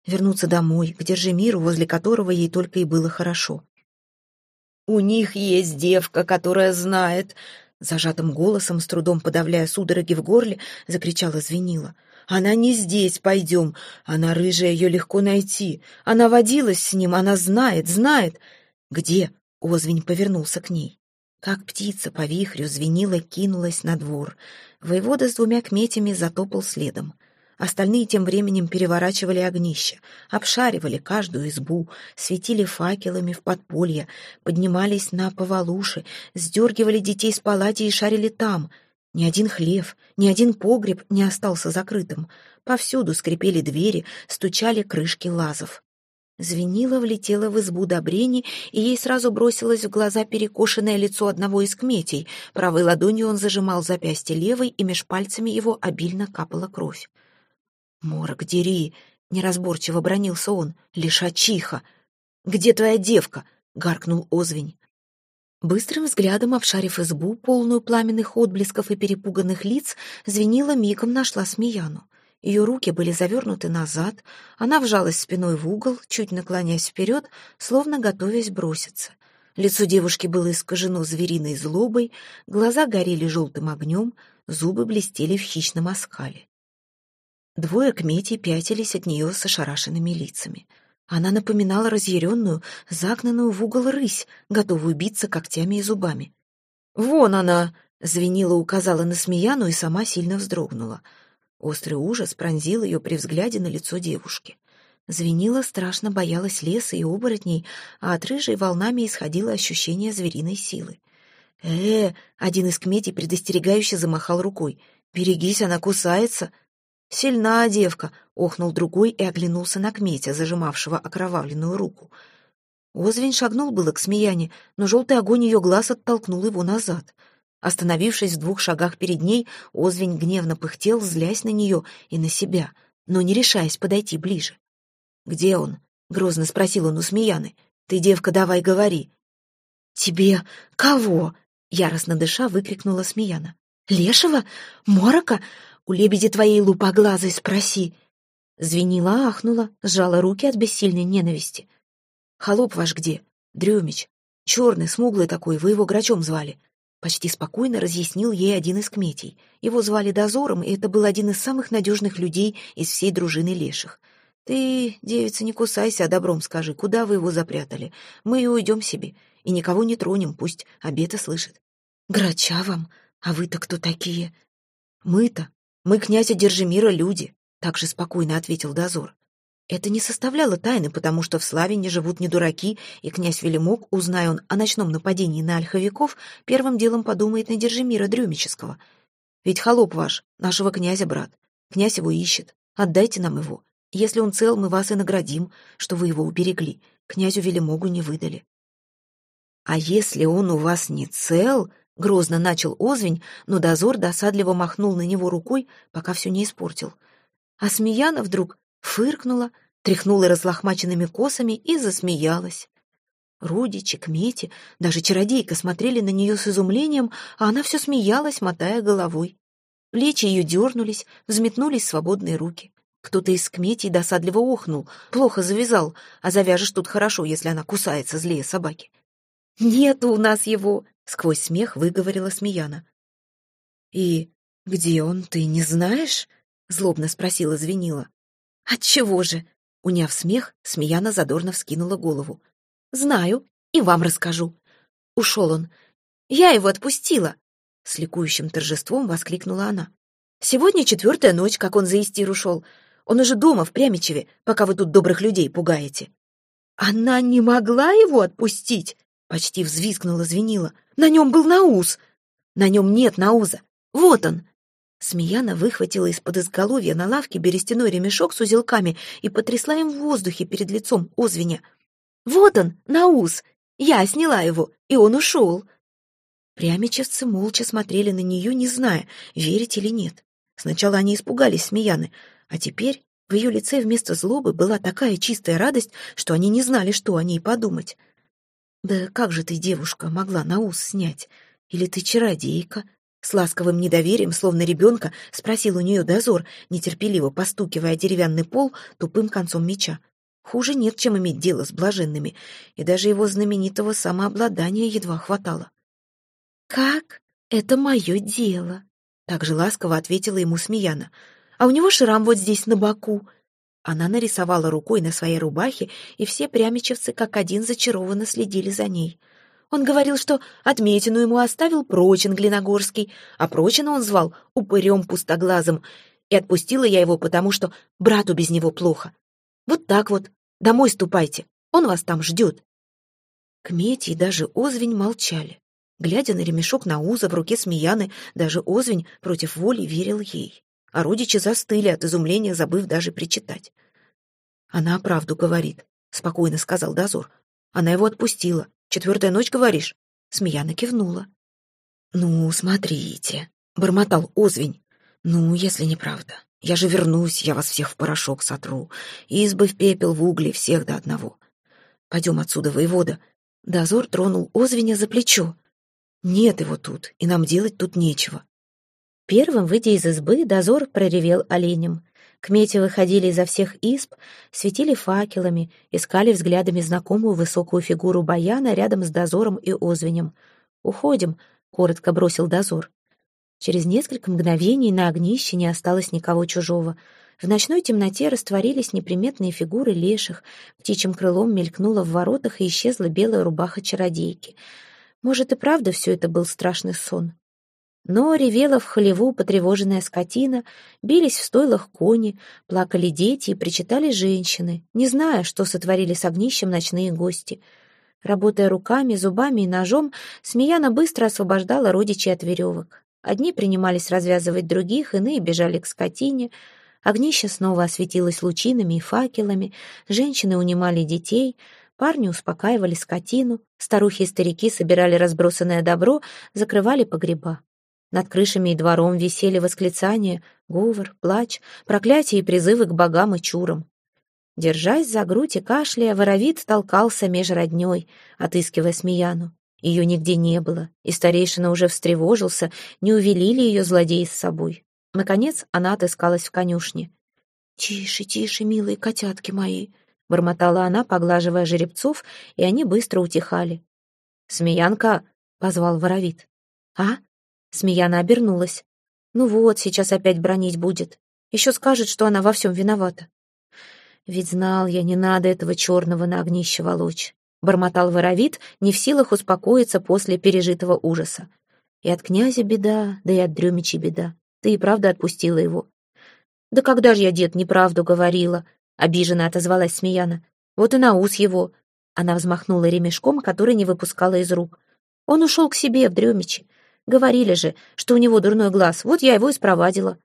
Вернуться домой, к Держимиру, возле которого ей только и было хорошо. «У них есть девка, которая знает», Зажатым голосом, с трудом подавляя судороги в горле, закричала Звенила. «Она не здесь, пойдем. Она рыжая, ее легко найти. Она водилась с ним, она знает, знает». «Где?» — Озвень повернулся к ней. Как птица по вихрю звенила, кинулась на двор. Воевода с двумя кметями затопал следом. Остальные тем временем переворачивали огнище, обшаривали каждую избу, светили факелами в подполье, поднимались на повалуши, сдергивали детей с палати и шарили там. Ни один хлев, ни один погреб не остался закрытым. Повсюду скрипели двери, стучали крышки лазов. Звенила влетела в избу Добрени, и ей сразу бросилось в глаза перекошенное лицо одного из кметей. Правой ладонью он зажимал запястье левой, и меж пальцами его обильно капала кровь. «Морок, дери!» — неразборчиво бронился он. «Лишачиха! Где твоя девка?» — гаркнул Озвень. Быстрым взглядом, обшарив избу, полную пламенных отблесков и перепуганных лиц, звенила мигом нашла Смеяну. Ее руки были завернуты назад, она вжалась спиной в угол, чуть наклоняясь вперед, словно готовясь броситься. Лицо девушки было искажено звериной злобой, глаза горели желтым огнем, зубы блестели в хищном оскале. Двое кметей пятились от нее с ошарашенными лицами. Она напоминала разъяренную, загнанную в угол рысь, готовую биться когтями и зубами. «Вон она!» — звенила, указала на Смеяну и сама сильно вздрогнула. Острый ужас пронзил ее при взгляде на лицо девушки. Звенила страшно боялась леса и оборотней, а от рыжей волнами исходило ощущение звериной силы. э один из кметей предостерегающе замахал рукой. «Берегись, она кусается!» «Сильна девка!» — охнул другой и оглянулся на кметя, зажимавшего окровавленную руку. Озвень шагнул было к Смеяне, но желтый огонь ее глаз оттолкнул его назад. Остановившись в двух шагах перед ней, Озвень гневно пыхтел, злясь на нее и на себя, но не решаясь подойти ближе. «Где он?» — грозно спросил он у Смеяны. «Ты, девка, давай говори». «Тебе кого?» — яростно дыша выкрикнула Смеяна. «Лешего? Морока? У лебеди твоей лупоглазой спроси!» Звенила, ахнула, сжала руки от бессильной ненависти. «Холоп ваш где? Дрюмич. Черный, смуглый такой, вы его грачом звали». Почти спокойно разъяснил ей один из кметей. Его звали Дозором, и это был один из самых надежных людей из всей дружины леших. «Ты, девица, не кусайся, а добром скажи, куда вы его запрятали? Мы и уйдем себе, и никого не тронем, пусть обета слышит». «Грача вам? А вы-то кто такие?» «Мы-то «Мы князя Держимира люди», — также спокойно ответил дозор. Это не составляло тайны, потому что в Славине живут не дураки, и князь Велимок, узная он о ночном нападении на ольховиков, первым делом подумает на Держимира Дрюмического. Ведь холоп ваш, нашего князя брат, князь его ищет, отдайте нам его. Если он цел, мы вас и наградим, что вы его уберегли, князю Велимогу не выдали. А если он у вас не цел, Грозно начал Озвень, но дозор досадливо махнул на него рукой, пока все не испортил. А Смеяна вдруг фыркнула, тряхнула разлохмаченными косами и засмеялась. Рудичи, Кмети, даже чародейка смотрели на нее с изумлением, а она все смеялась, мотая головой. Плечи ее дернулись, взметнулись свободные руки. Кто-то из кметей досадливо охнул, плохо завязал, а завяжешь тут хорошо, если она кусается злее собаки. «Нету у нас его!» — сквозь смех выговорила Смеяна. «И где он, ты не знаешь?» — злобно спросила Звенила. «Отчего же?» — уняв смех, Смеяна задорно вскинула голову. «Знаю, и вам расскажу. Ушел он. Я его отпустила!» С ликующим торжеством воскликнула она. «Сегодня четвертая ночь, как он за Истир ушел. Он уже дома, в Прямичеве, пока вы тут добрых людей пугаете». «Она не могла его отпустить!» Почти взвизгнула, звенила. На нем был наус. На нем нет науза. Вот он. Смеяна выхватила из-под изголовья на лавке берестяной ремешок с узелками и потрясла им в воздухе перед лицом озвеня. «Вот он, наус! Я сняла его, и он ушел!» Прямичевцы молча смотрели на нее, не зная, верить или нет. Сначала они испугались Смеяны, а теперь в ее лице вместо злобы была такая чистая радость, что они не знали, что о ней подумать. «Да как же ты, девушка, могла на ус снять? Или ты чародейка?» С ласковым недоверием, словно ребенка, спросил у нее дозор, нетерпеливо постукивая деревянный пол тупым концом меча. Хуже нет, чем иметь дело с блаженными, и даже его знаменитого самообладания едва хватало. «Как? Это мое дело», — так же ласково ответила ему Смеяна. «А у него шрам вот здесь на боку. Она нарисовала рукой на своей рубахе, и все прямичевцы как один зачарованно следили за ней. Он говорил, что отметину ему оставил Прочин Глиногорский, а Прочина он звал упырем пустоглазым, и отпустила я его, потому что брату без него плохо. Вот так вот, домой ступайте, он вас там ждет. Кмети и даже Озвень молчали. Глядя на ремешок на уза в руке Смеяны, даже Озвень против воли верил ей а родичи застыли от изумления, забыв даже причитать. «Она правду говорит», — спокойно сказал дозор. «Она его отпустила. Четвертая ночь, говоришь?» Смеяна кивнула. «Ну, смотрите», — бормотал Озвень. «Ну, если неправда. Я же вернусь, я вас всех в порошок сотру. Избы в пепел, в угли, всех до одного. Пойдем отсюда, воевода». Дозор тронул Озвеня за плечо. «Нет его тут, и нам делать тут нечего. Первым, выйдя из избы, дозор проревел оленем. Кмети выходили изо всех изб, светили факелами, искали взглядами знакомую высокую фигуру баяна рядом с дозором и озвенем. «Уходим», — коротко бросил дозор. Через несколько мгновений на огнище не осталось никого чужого. В ночной темноте растворились неприметные фигуры леших, птичьим крылом мелькнула в воротах и исчезла белая рубаха чародейки. Может, и правда все это был страшный сон? Но ревела в хлеву потревоженная скотина, бились в стойлах кони, плакали дети и причитали женщины, не зная, что сотворили с огнищем ночные гости. Работая руками, зубами и ножом, Смеяна быстро освобождала родичей от веревок. Одни принимались развязывать других, иные бежали к скотине. Огнище снова осветилось лучинами и факелами, женщины унимали детей, парни успокаивали скотину, старухи и старики собирали разбросанное добро, закрывали погреба. Над крышами и двором висели восклицания, говор, плач, проклятия и призывы к богам и чурам. Держась за грудь и кашляя, воровит толкался меж роднёй, отыскивая Смеяну. Ее нигде не было, и старейшина уже встревожился, не увели ли ее злодеи с собой. Наконец она отыскалась в конюшне. «Тише, тише, милые котятки мои!» — бормотала она, поглаживая жеребцов, и они быстро утихали. «Смеянка!» — позвал воровит. «А?» — Смеяна обернулась. «Ну вот, сейчас опять бронить будет. Еще скажет, что она во всем виновата. Ведь знал я, не надо этого черного на огнище волочь. Бормотал воровит, не в силах успокоиться после пережитого ужаса. И от князя беда, да и от Дрюмичи беда. Ты и правда отпустила его. Да когда же я, дед, неправду говорила? Обиженно отозвалась Смеяна. Вот и на ус его. Она взмахнула ремешком, который не выпускала из рук. Он ушел к себе в Дрюмичи. Говорили же, что у него дурной глаз, вот я его и спровадила.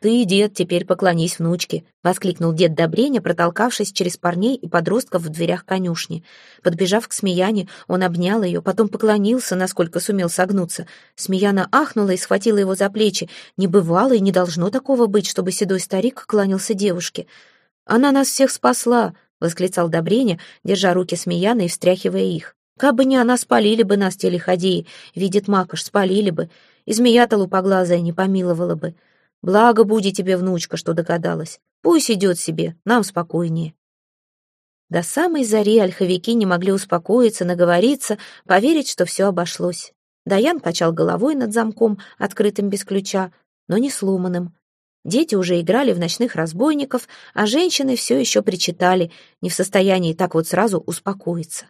«Ты, дед, теперь поклонись внучке», — воскликнул дед Добреня, протолкавшись через парней и подростков в дверях конюшни. Подбежав к Смеяне, он обнял ее, потом поклонился, насколько сумел согнуться. Смеяна ахнула и схватила его за плечи. Не бывало и не должно такого быть, чтобы седой старик кланялся девушке. «Она нас всех спасла», — восклицал Добреня, держа руки Смеяны и встряхивая их. «Кабы не она, спалили бы нас телеходеи, видит Макаш, спалили бы, и змея-то лупоглазая не помиловала бы». Благо буди тебе, внучка, что догадалась. Пусть идет себе, нам спокойнее. До самой зари ольховики не могли успокоиться, наговориться, поверить, что все обошлось. Даян качал головой над замком, открытым без ключа, но не сломанным. Дети уже играли в ночных разбойников, а женщины все еще причитали, не в состоянии так вот сразу успокоиться.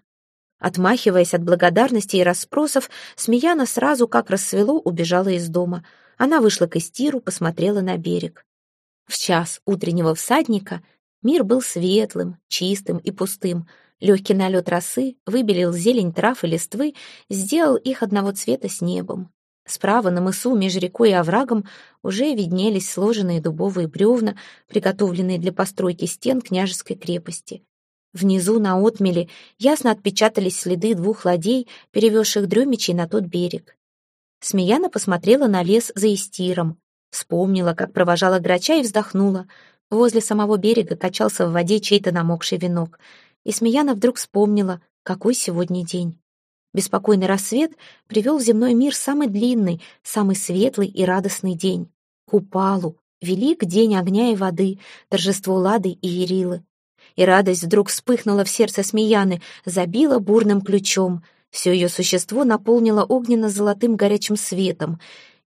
Отмахиваясь от благодарности и расспросов, Смеяна сразу, как рассвело, убежала из дома — она вышла к Истиру, посмотрела на берег. В час утреннего всадника мир был светлым, чистым и пустым. Легкий налет росы выбелил зелень трав и листвы, сделал их одного цвета с небом. Справа на мысу меж рекой и оврагом уже виднелись сложенные дубовые бревна, приготовленные для постройки стен княжеской крепости. Внизу на отмеле ясно отпечатались следы двух ладей, перевезших Дрюмичей на тот берег. Смеяна посмотрела на лес за истиром, вспомнила, как провожала грача и вздохнула. Возле самого берега качался в воде чей-то намокший венок. И Смеяна вдруг вспомнила, какой сегодня день. Беспокойный рассвет привел в земной мир самый длинный, самый светлый и радостный день. Купалу, велик день огня и воды, торжество Лады и Ерилы. И радость вдруг вспыхнула в сердце Смеяны, забила бурным ключом — все ее существо наполнило огненно-золотым горячим светом.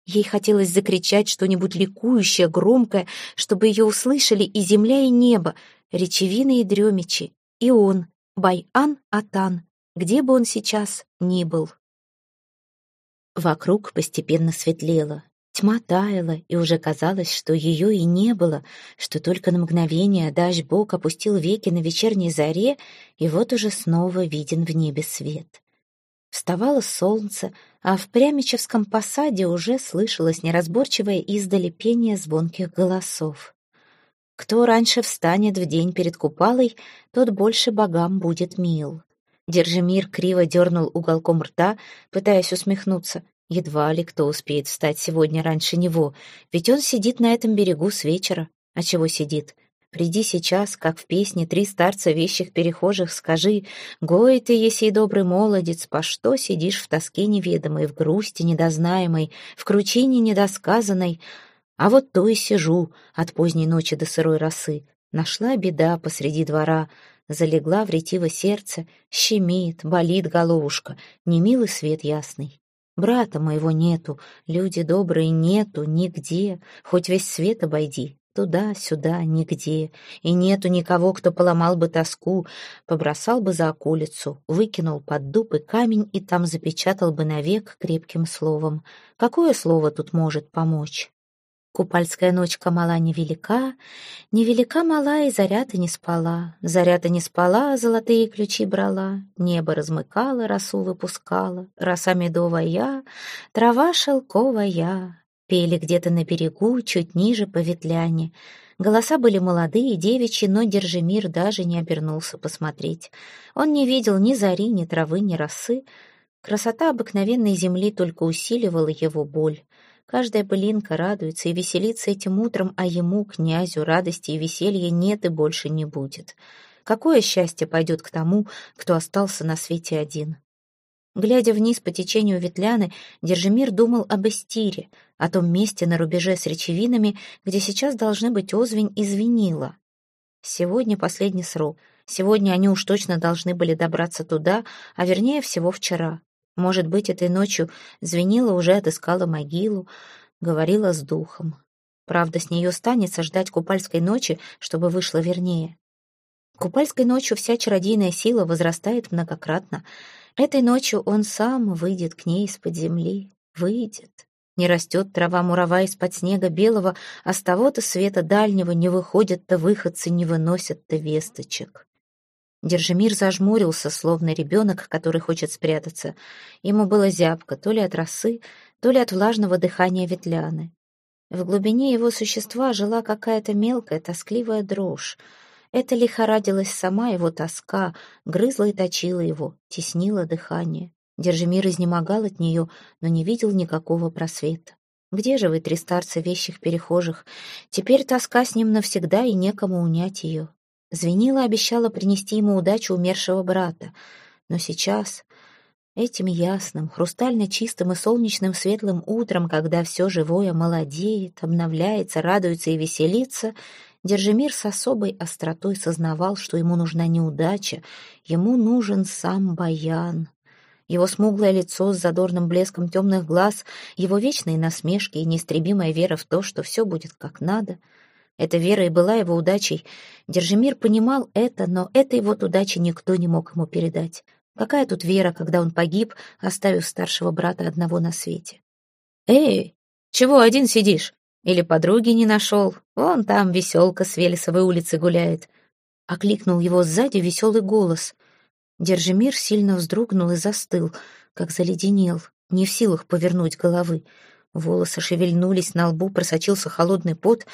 Ей хотелось закричать что-нибудь ликующее, громкое, чтобы ее услышали и земля, и небо, речевины и дремичи, и он, Байан-Атан, где бы он сейчас ни был. Вокруг постепенно светлело. Тьма таяла, и уже казалось, что ее и не было, что только на мгновение дождь Бог опустил веки на вечерней заре, и вот уже снова виден в небе свет. Вставало солнце, а в Прямичевском посаде уже слышалось неразборчивое издали пение звонких голосов. Кто раньше встанет в день перед купалой, тот больше богам будет мил. Держимир криво дернул уголком рта, пытаясь усмехнуться. Едва ли кто успеет встать сегодня раньше него, ведь он сидит на этом берегу с вечера. А чего сидит? Приди сейчас, как в песне «Три старца вещих перехожих» скажи «Гой ты, есей добрый молодец, по что сидишь в тоске неведомой, в грусти недознаемой, в кручине недосказанной?» А вот то и сижу от поздней ночи до сырой росы. Нашла беда посреди двора, залегла в ретиво сердце, щемит, болит головушка, немилый свет ясный. Брата моего нету, люди добрые нету нигде, хоть весь свет обойди, Туда-сюда, нигде. И нету никого, кто поломал бы тоску, побросал бы за околицу, выкинул под дуб и камень и там запечатал бы навек крепким словом. Какое слово тут может помочь? Купальская ночка мала невелика, невелика мала, и заря-то не спала. Заря-то не спала, золотые ключи брала, небо размыкала, росу выпускала, роса медовая, трава шелковая. Пели где-то на берегу, чуть ниже по ветляне. Голоса были молодые, девичьи, но Держимир даже не обернулся посмотреть. Он не видел ни зари, ни травы, ни росы. Красота обыкновенной земли только усиливала его боль. Каждая былинка радуется и веселится этим утром, а ему, князю, радости и веселья нет и больше не будет. Какое счастье пойдет к тому, кто остался на свете один? Глядя вниз по течению Ветляны, Держимир думал об Эстире, о том месте на рубеже с речевинами, где сейчас должны быть Озвень и Звенила. Сегодня последний срок. Сегодня они уж точно должны были добраться туда, а вернее всего вчера. Может быть, этой ночью звенила уже отыскала могилу, говорила с духом. Правда, с нее станется ждать купальской ночи, чтобы вышло вернее. Купальской ночью вся чародейная сила возрастает многократно. Этой ночью он сам выйдет к ней из-под земли. Выйдет. Не растет трава мурава из-под снега белого, а с того-то света дальнего не выходят-то выходцы, не выносят-то весточек. Держимир зажмурился, словно ребенок, который хочет спрятаться. Ему было зябко то ли от росы, то ли от влажного дыхания ветляны. В глубине его существа жила какая-то мелкая, тоскливая дрожь. Это лихорадилась сама его тоска, грызла и точила его, теснила дыхание. Держимир изнемогал от нее, но не видел никакого просвета. Где же вы, три старца вещих перехожих? Теперь тоска с ним навсегда, и некому унять ее. Звенила обещала принести ему удачу умершего брата. Но сейчас, этим ясным, хрустально чистым и солнечным светлым утром, когда все живое молодеет, обновляется, радуется и веселится, Держимир с особой остротой сознавал, что ему нужна не удача, ему нужен сам Баян. Его смуглое лицо с задорным блеском темных глаз, его вечные насмешки и неистребимая вера в то, что все будет как надо — эта вера и была его удачей. Держимир понимал это, но этой вот удачи никто не мог ему передать. Какая тут вера, когда он погиб, оставив старшего брата одного на свете? «Эй, чего один сидишь? Или подруги не нашел? Вон там веселка с Велесовой улицы гуляет». Окликнул его сзади веселый голос. Держимир сильно вздрогнул и застыл, как заледенел, не в силах повернуть головы. Волосы шевельнулись, на лбу просочился холодный пот,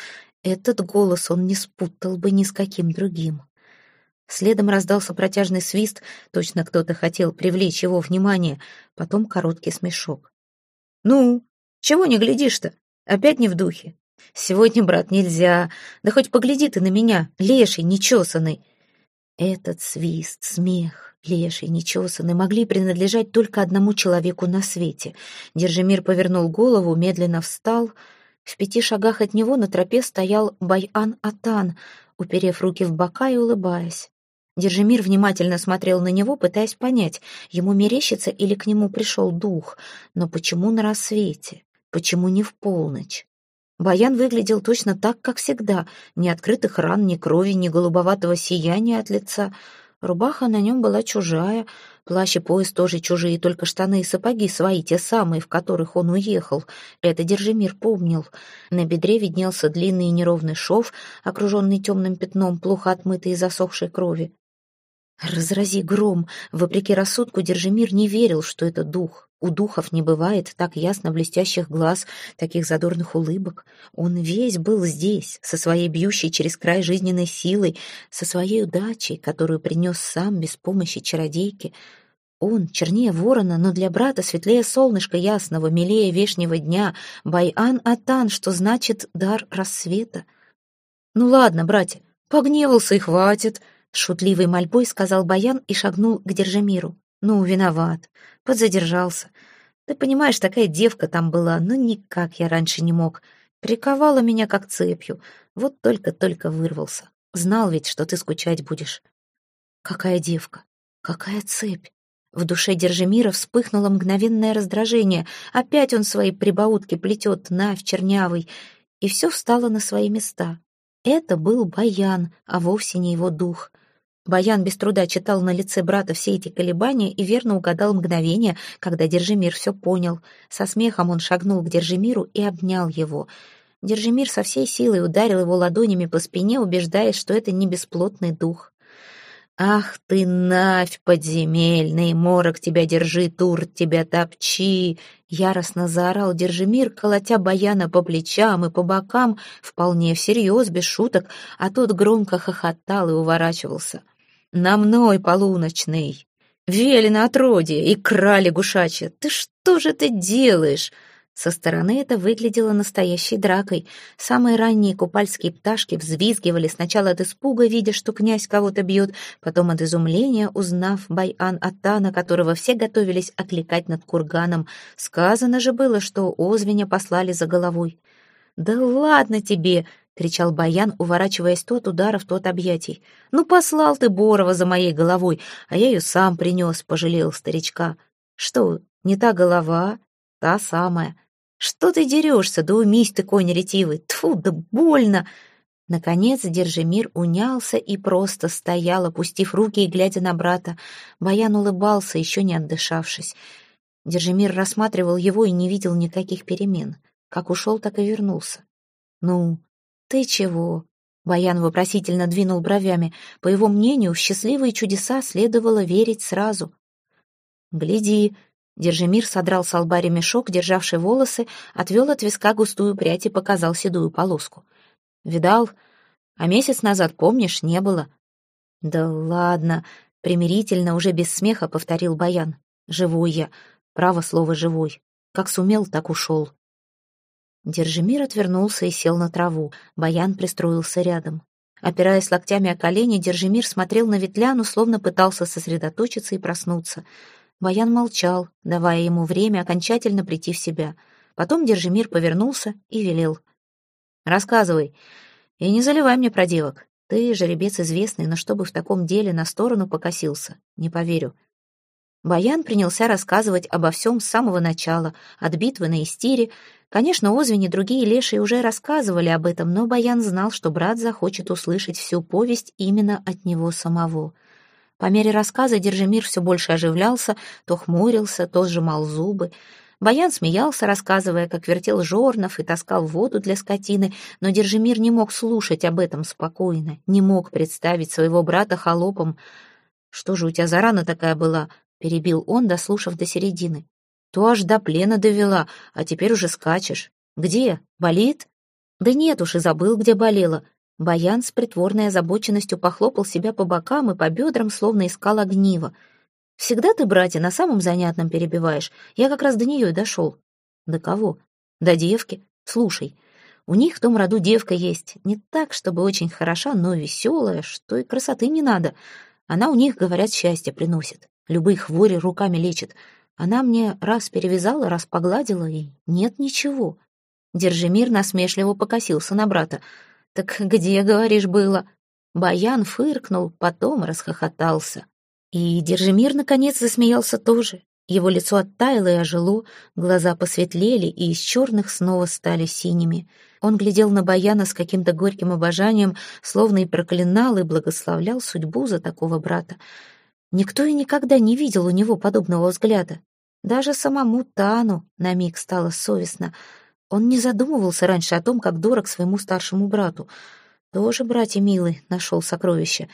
этот голос он не спутал бы ни с каким другим. Следом раздался протяжный свист, точно кто-то хотел привлечь его внимание, потом короткий смешок. «Ну, чего не глядишь-то? Опять не в духе? Сегодня, брат, нельзя. Да хоть погляди ты на меня, леший, нечесанный». Этот свист, смех, леший, нечесанный могли принадлежать только одному человеку на свете. Держимир повернул голову, медленно встал — в пяти шагах от него на тропе стоял Байан-Атан, уперев руки в бока и улыбаясь. Держимир внимательно смотрел на него, пытаясь понять, ему мерещится или к нему пришел дух, но почему на рассвете, почему не в полночь? Баян выглядел точно так, как всегда, ни открытых ран, ни крови, ни голубоватого сияния от лица. Рубаха на нем была чужая, Плащ и пояс тоже чужие, только штаны и сапоги свои, те самые, в которых он уехал. Это Держимир помнил. На бедре виднелся длинный и неровный шов, окруженный темным пятном, плохо отмытой и засохшей крови. Разрази гром! Вопреки рассудку Держимир не верил, что это дух. У духов не бывает так ясно блестящих глаз, таких задорных улыбок. Он весь был здесь, со своей бьющей через край жизненной силой, со своей удачей, которую принес сам без помощи чародейки. Он, чернее ворона, но для брата светлее солнышка ясного, милее вешнего дня, Байан-Атан, что значит дар рассвета. «Ну ладно, братья, погневался и хватит», — шутливой мольбой сказал Баян и шагнул к Держимиру. «Ну, виноват. Подзадержался. Ты понимаешь, такая девка там была, но никак я раньше не мог. Приковала меня как цепью. Вот только-только вырвался. Знал ведь, что ты скучать будешь». «Какая девка? Какая цепь?» В душе Держимира вспыхнуло мгновенное раздражение. Опять он свои прибаутки плетет, навь чернявый. И все встало на свои места. Это был Баян, а вовсе не его дух. Баян без труда читал на лице брата все эти колебания и верно угадал мгновение, когда Держимир все понял. Со смехом он шагнул к Держимиру и обнял его. Держимир со всей силой ударил его ладонями по спине, убеждаясь, что это не бесплотный дух. «Ах ты, навь подземельный, морок тебя держи, тур тебя топчи!» Яростно заорал Держимир, колотя Баяна по плечам и по бокам, вполне всерьез, без шуток, а тот громко хохотал и уворачивался. «На мной, полуночный! Велено отродье и крали гушачья! Ты что же ты делаешь?» Со стороны это выглядело настоящей дракой. Самые ранние купальские пташки взвизгивали сначала от испуга, видя, что князь кого-то бьет, потом от изумления, узнав Байан Атана, которого все готовились окликать над курганом. Сказано же было, что Озвеня послали за головой. «Да ладно тебе!» — кричал Баян, уворачиваясь то от ударов, то от объятий. «Ну, послал ты Борова за моей головой, а я ее сам принес», — пожалел старичка. «Что, не та голова?» «Та самая. «Что ты дерешься? Да умись ты, конь ретивый! Тьфу, да больно!» Наконец Держимир унялся и просто стоял, опустив руки и глядя на брата. Баян улыбался, еще не отдышавшись. Держимир рассматривал его и не видел никаких перемен. Как ушел, так и вернулся. «Ну, ты чего?» Баян вопросительно двинул бровями. По его мнению, в счастливые чудеса следовало верить сразу. «Гляди», Держимир содрал с лба ремешок, державший волосы, отвел от виска густую прядь и показал седую полоску. «Видал? А месяц назад, помнишь, не было?» «Да ладно», — примирительно, уже без смеха повторил Баян. «Живой я, право слово «живой». Как сумел, так ушел». Держимир отвернулся и сел на траву. Баян пристроился рядом. Опираясь локтями о колени, Держимир смотрел на Ветляну, словно пытался сосредоточиться и проснуться — Баян молчал, давая ему время окончательно прийти в себя. Потом Держимир повернулся и велел. «Рассказывай. И не заливай мне про девок. Ты жеребец известный, но чтобы в таком деле на сторону покосился, не поверю». Баян принялся рассказывать обо всем с самого начала, от битвы на Истире. Конечно, Озвень и другие лешие уже рассказывали об этом, но Баян знал, что брат захочет услышать всю повесть именно от него самого — по мере рассказа Держимир все больше оживлялся, то хмурился, то сжимал зубы. Баян смеялся, рассказывая, как вертел жорнов и таскал воду для скотины, но Держимир не мог слушать об этом спокойно, не мог представить своего брата холопом. «Что же у тебя за рана такая была?» — перебил он, дослушав до середины. «То аж до плена довела, а теперь уже скачешь. Где? Болит?» «Да нет уж, и забыл, где болела. Баян с притворной озабоченностью похлопал себя по бокам и по бедрам, словно искал огниво. «Всегда ты, братья, на самом занятном перебиваешь. Я как раз до нее и дошел». «До кого?» «До девки. Слушай, у них в том роду девка есть. Не так, чтобы очень хороша, но веселая, что и красоты не надо. Она у них, говорят, счастье приносит. Любые хвори руками лечит. Она мне раз перевязала, раз погладила, и нет ничего». Держимир насмешливо покосился на брата. «Так где, говоришь, было?» Баян фыркнул, потом расхохотался. И Держимир, наконец, засмеялся тоже. Его лицо оттаяло и ожило, глаза посветлели и из черных снова стали синими. Он глядел на Баяна с каким-то горьким обожанием, словно и проклинал и благословлял судьбу за такого брата. Никто и никогда не видел у него подобного взгляда. Даже самому Тану на миг стало совестно — он не задумывался раньше о том, как дорог своему старшему брату. Тоже, братья милый, нашел сокровище.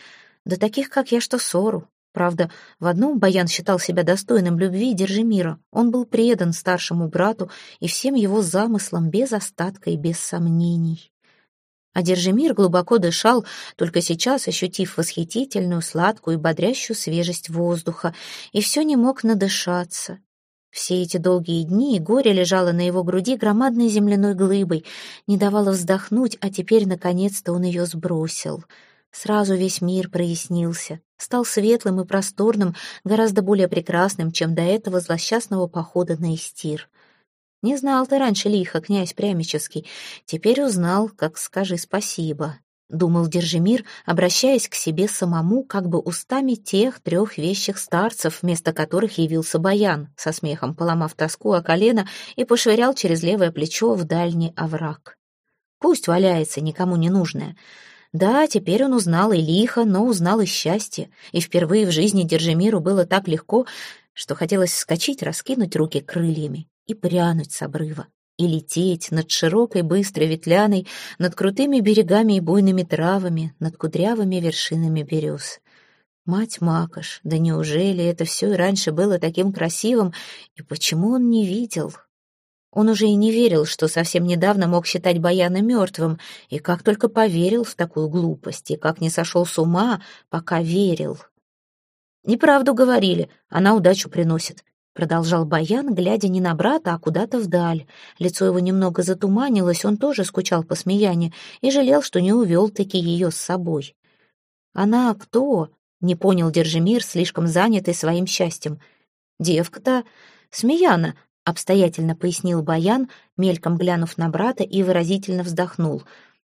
Да таких, как я, что ссору. Правда, в одном Баян считал себя достойным любви и Держимира. Он был предан старшему брату и всем его замыслам без остатка и без сомнений. А Держимир глубоко дышал, только сейчас ощутив восхитительную, сладкую и бодрящую свежесть воздуха, и все не мог надышаться. Все эти долгие дни горе лежало на его груди громадной земляной глыбой, не давало вздохнуть, а теперь, наконец-то, он ее сбросил. Сразу весь мир прояснился, стал светлым и просторным, гораздо более прекрасным, чем до этого злосчастного похода на Истир. Не знал ты раньше лихо, князь Прямический, теперь узнал, как скажи спасибо. — думал Держимир, обращаясь к себе самому, как бы устами тех трех вещих старцев, вместо которых явился Баян, со смехом поломав тоску о колено и пошвырял через левое плечо в дальний овраг. Пусть валяется, никому не нужное. Да, теперь он узнал и лихо, но узнал и счастье, и впервые в жизни Держимиру было так легко, что хотелось вскочить, раскинуть руки крыльями и прянуть с обрыва. и лететь над широкой, быстрой ветляной, над крутыми берегами и буйными травами, над кудрявыми вершинами берез. Мать Макаш, да неужели это все и раньше было таким красивым, и почему он не видел? Он уже и не верил, что совсем недавно мог считать Баяна мертвым, и как только поверил в такую глупость, и как не сошел с ума, пока верил. «Неправду говорили, она удачу приносит», — продолжал Баян, глядя не на брата, а куда-то вдаль. Лицо его немного затуманилось, он тоже скучал по Смеяне и жалел, что не увел-таки ее с собой. «Она кто?» — не понял Держимир, слишком занятый своим счастьем. «Девка-то Смеяна, — обстоятельно пояснил Баян, мельком глянув на брата и выразительно вздохнул.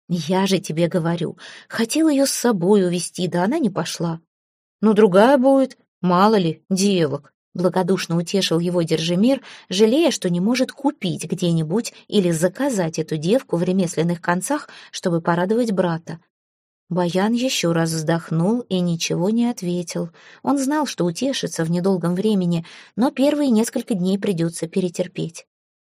«Я же тебе говорю, хотел ее с собой увести, да она не пошла». «Ну, другая будет, мало ли, девок», — благодушно утешил его Держимир, жалея, что не может купить где-нибудь или заказать эту девку в ремесленных концах, чтобы порадовать брата. Баян еще раз вздохнул и ничего не ответил. Он знал, что утешится в недолгом времени, но первые несколько дней придется перетерпеть.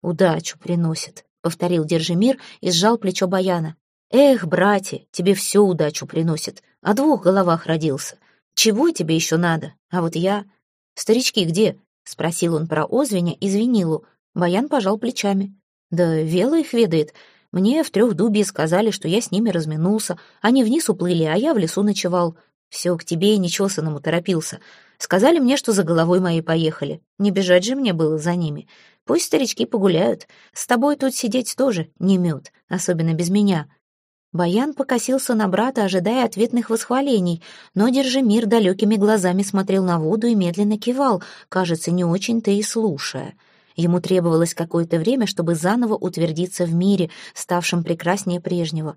«Удачу приносит», — повторил Держимир и сжал плечо Баяна. «Эх, братья, тебе всю удачу приносит. О двух головах родился. Чего тебе еще надо? А вот я...» «Старички где?» — спросил он про Озвеня и Звенилу. Баян пожал плечами. «Да Вела их ведает. Мне в Трехдубе сказали, что я с ними разминулся. Они вниз уплыли, а я в лесу ночевал. Все к тебе и нечесанному торопился. Сказали мне, что за головой моей поехали. Не бежать же мне было за ними. Пусть старички погуляют. С тобой тут сидеть тоже не мед, особенно без меня». Баян покосился на брата, ожидая ответных восхвалений, но Держимир далекими глазами смотрел на воду и медленно кивал, кажется, не очень-то и слушая. Ему требовалось какое-то время, чтобы заново утвердиться в мире, ставшем прекраснее прежнего.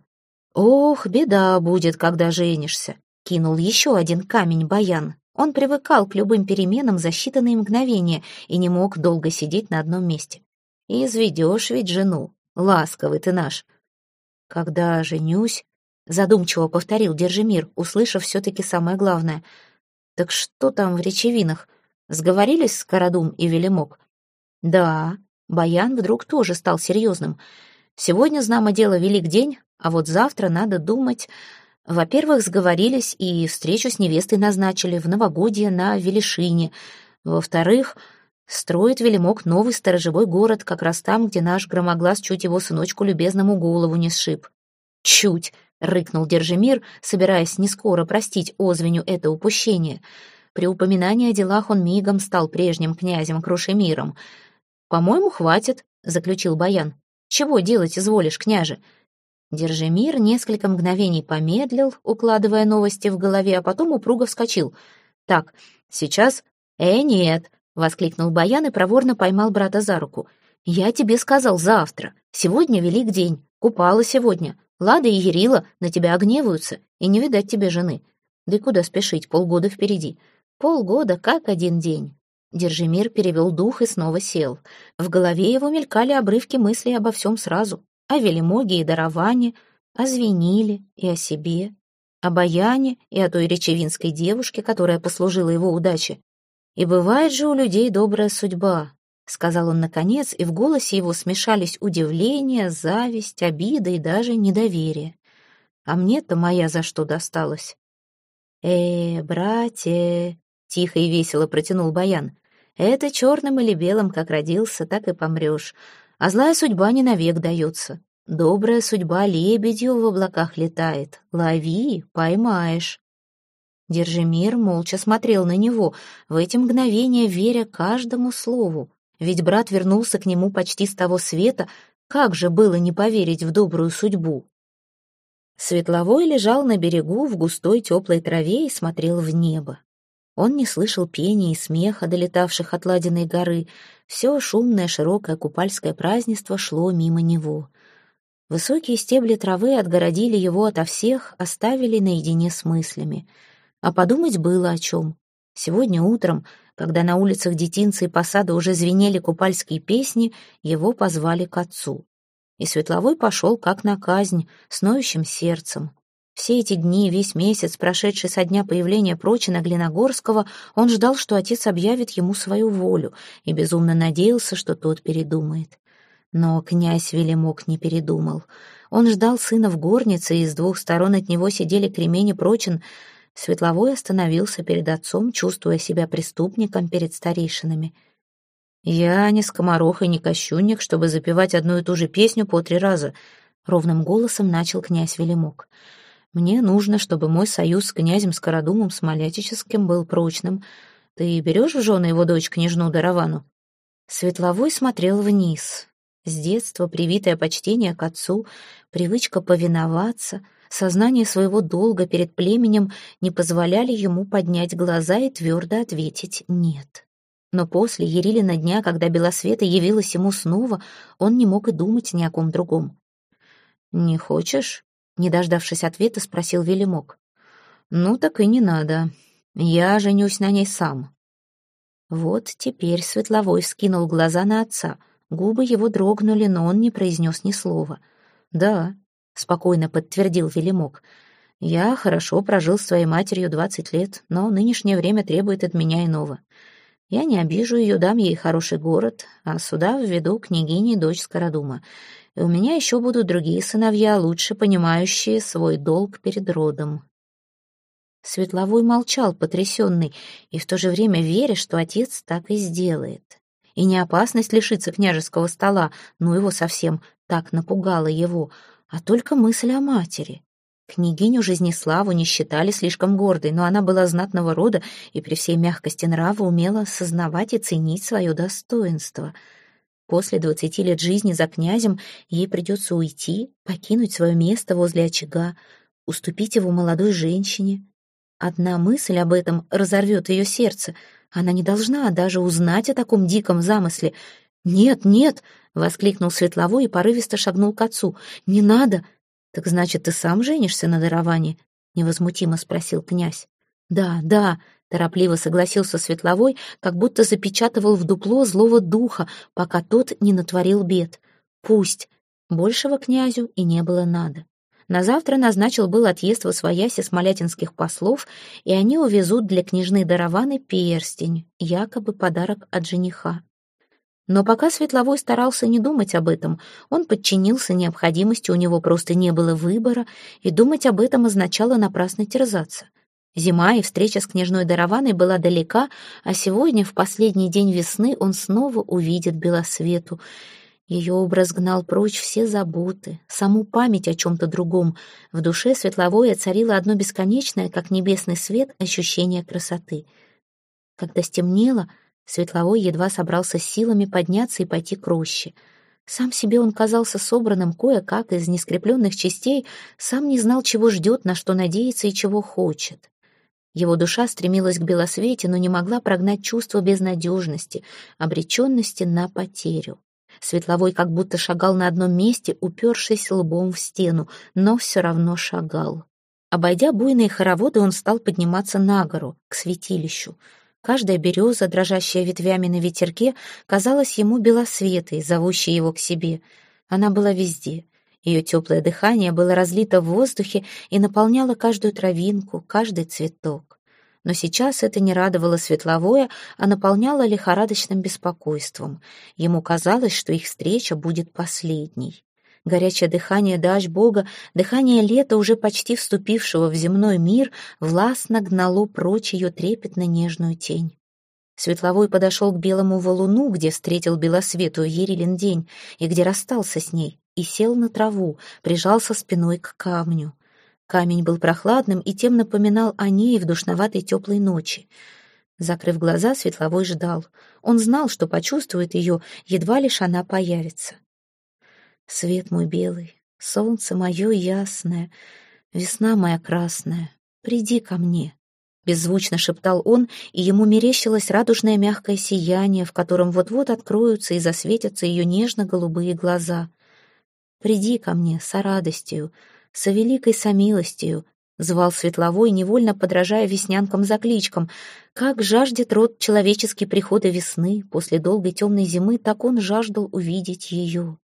«Ох, беда будет, когда женишься!» — кинул еще один камень Баян. Он привыкал к любым переменам за считанные мгновения и не мог долго сидеть на одном месте. «И изведешь ведь жену, ласковый ты наш!» «Когда женюсь?» — задумчиво повторил Держимир, услышав все-таки самое главное. «Так что там в речевинах? Сговорились с Карадум и Велимок?» Да, Баян вдруг тоже стал серьезным. Сегодня, знамо дело, велик день, а вот завтра надо думать... Во-первых, сговорились и встречу с невестой назначили в новогодье на Велишине. Во-вторых, строит Велимок новый сторожевой город, как раз там, где наш громоглас чуть его сыночку любезному голову не сшиб. «Чуть!» — рыкнул Держимир, собираясь не скоро простить Озвеню это упущение. При упоминании о делах он мигом стал прежним князем Крушемиром — «По-моему, хватит», — заключил Баян. «Чего делать изволишь, княже?» Держимир несколько мгновений помедлил, укладывая новости в голове, а потом упруго вскочил. «Так, сейчас...» «Э, нет!» — воскликнул Баян и проворно поймал брата за руку. «Я тебе сказал завтра. Сегодня велик день. Купала сегодня. Лада и Ерила на тебя огневаются, и не видать тебе жены. Да и куда спешить, полгода впереди. Полгода как один день. Держимир перевел дух и снова сел. В голове его мелькали обрывки мыслей обо всем сразу. О Велимоге и даровании, о Звениле и о себе, о Баяне и о той речевинской девушке, которая послужила его удаче. «И бывает же у людей добрая судьба», — сказал он наконец, и в голосе его смешались удивление, зависть, обида и даже недоверие. «А мне-то моя за что досталась?» «Э, братья!» — тихо и весело протянул Баян. Это черным или белым, как родился, так и помрешь. А злая судьба не навек дается. Добрая судьба лебедью в облаках летает. Лови, поймаешь. Держимир молча смотрел на него, в эти мгновения веря каждому слову. Ведь брат вернулся к нему почти с того света, как же было не поверить в добрую судьбу? Светловой лежал на берегу в густой теплой траве и смотрел в небо. Он не слышал пения и смеха, долетавших от Ладиной горы. Все шумное, широкое купальское празднество шло мимо него. Высокие стебли травы отгородили его ото всех, оставили наедине с мыслями. А подумать было о чем. Сегодня утром, когда на улицах детинцы и посада уже звенели купальские песни, его позвали к отцу. И Светловой пошел как на казнь, с ноющим сердцем. Все эти дни, весь месяц, прошедший со дня появления Прочина Глиногорского, он ждал, что отец объявит ему свою волю, и безумно надеялся, что тот передумает. Но князь Велимок не передумал. Он ждал сына в горнице, и с двух сторон от него сидели кремень и прочин. Светловой остановился перед отцом, чувствуя себя преступником перед старейшинами. «Я не скоморох и не кощунник, чтобы запевать одну и ту же песню по три раза», — ровным голосом начал князь Велимок. «Мне нужно, чтобы мой союз с князем Скородумом Смолятическим был прочным. Ты берешь в жены его дочь, княжну Даравану?» Светловой смотрел вниз. С детства привитое почтение к отцу, привычка повиноваться, сознание своего долга перед племенем не позволяли ему поднять глаза и твердо ответить «нет». Но после Ерилина дня, когда Белосвета явилась ему снова, он не мог и думать ни о ком другом. «Не хочешь?» — не дождавшись ответа, спросил Велимок. «Ну так и не надо. Я женюсь на ней сам». Вот теперь Светловой скинул глаза на отца. Губы его дрогнули, но он не произнес ни слова. «Да», — спокойно подтвердил Велимок, — «я хорошо прожил с твоей матерью двадцать лет, но нынешнее время требует от меня иного. Я не обижу ее, дам ей хороший город, а сюда введу княгини дочь Скородума. И у меня еще будут другие сыновья, лучше понимающие свой долг перед родом. Светловой молчал, потрясенный, и в то же время веря, что отец так и сделает. И не опасность лишиться княжеского стола, ну его совсем так напугала его, а только мысль о матери. Княгиню Жизнеславу не считали слишком гордой, но она была знатного рода и при всей мягкости нрава умела осознавать и ценить свое достоинство. После двадцати лет жизни за князем ей придется уйти, покинуть свое место возле очага, уступить его молодой женщине. Одна мысль об этом разорвет ее сердце. Она не должна даже узнать о таком диком замысле. «Нет, нет!» — воскликнул Светловой и порывисто шагнул к отцу. «Не надо! «Так значит, ты сам женишься на даровании?» — невозмутимо спросил князь. «Да, да», — торопливо согласился Светловой, как будто запечатывал в дупло злого духа, пока тот не натворил бед. «Пусть». Большего князю и не было надо. На завтра назначил был отъезд во свояси смолятинских послов, и они увезут для княжны Дарованы перстень, якобы подарок от жениха. Но пока Светловой старался не думать об этом, он подчинился необходимости, у него просто не было выбора, и думать об этом означало напрасно терзаться. Зима и встреча с княжной Дарованой была далека, а сегодня, в последний день весны, он снова увидит Белосвету. Ее образ гнал прочь все заботы, саму память о чем-то другом. В душе Светловой царило одно бесконечное, как небесный свет, ощущение красоты. Когда стемнело, Светловой едва собрался с силами подняться и пойти к роще. Сам себе он казался собранным кое-как из нескрепленных частей, сам не знал, чего ждет, на что надеется и чего хочет. Его душа стремилась к белосвете, но не могла прогнать чувство безнадежности, обреченности на потерю. Светловой как будто шагал на одном месте, упершись лбом в стену, но все равно шагал. Обойдя буйные хороводы, он стал подниматься на гору, к святилищу. Каждая береза, дрожащая ветвями на ветерке, казалась ему белосветой, зовущей его к себе. Она была везде. Ее теплое дыхание было разлито в воздухе и наполняло каждую травинку, каждый цветок. Но сейчас это не радовало светловое, а наполняло лихорадочным беспокойством. Ему казалось, что их встреча будет последней. Горячее дыхание дач Бога, дыхание лета, уже почти вступившего в земной мир, властно гнало прочь ее трепетно-нежную тень. Светловой подошел к белому валуну, где встретил белосветую Ерилин день, и где расстался с ней, и сел на траву, прижался спиной к камню. Камень был прохладным и тем напоминал о ней в душноватой теплой ночи. Закрыв глаза, Светловой ждал. Он знал, что почувствует ее, едва лишь она появится. Свет мой белый, солнце мое ясное, весна моя красная, приди ко мне. Беззвучно шептал он, и ему мерещилось радужное мягкое сияние, в котором вот-вот откроются и засветятся ее нежно-голубые глаза. «Приди ко мне со радостью, со великой самилостью», — звал Светловой, невольно подражая веснянкам-закличкам. Как жаждет род человеческий прихода весны, после долгой темной зимы, так он жаждал увидеть ее.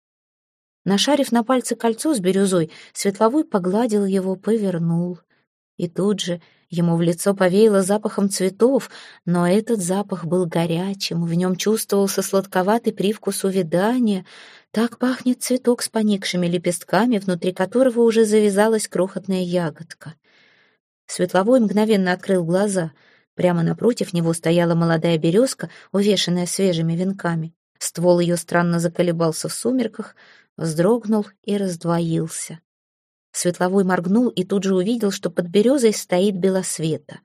Нашарив на пальце кольцо с бирюзой, Светловой погладил его, повернул. И тут же ему в лицо повеяло запахом цветов, но этот запах был горячим, в нем чувствовался сладковатый привкус увядания. Так пахнет цветок с поникшими лепестками, внутри которого уже завязалась крохотная ягодка. Светловой мгновенно открыл глаза. Прямо напротив него стояла молодая березка, увешанная свежими венками. Ствол ее странно заколебался в сумерках, вздрогнул и раздвоился. Светловой моргнул и тут же увидел, что под березой стоит белосвета.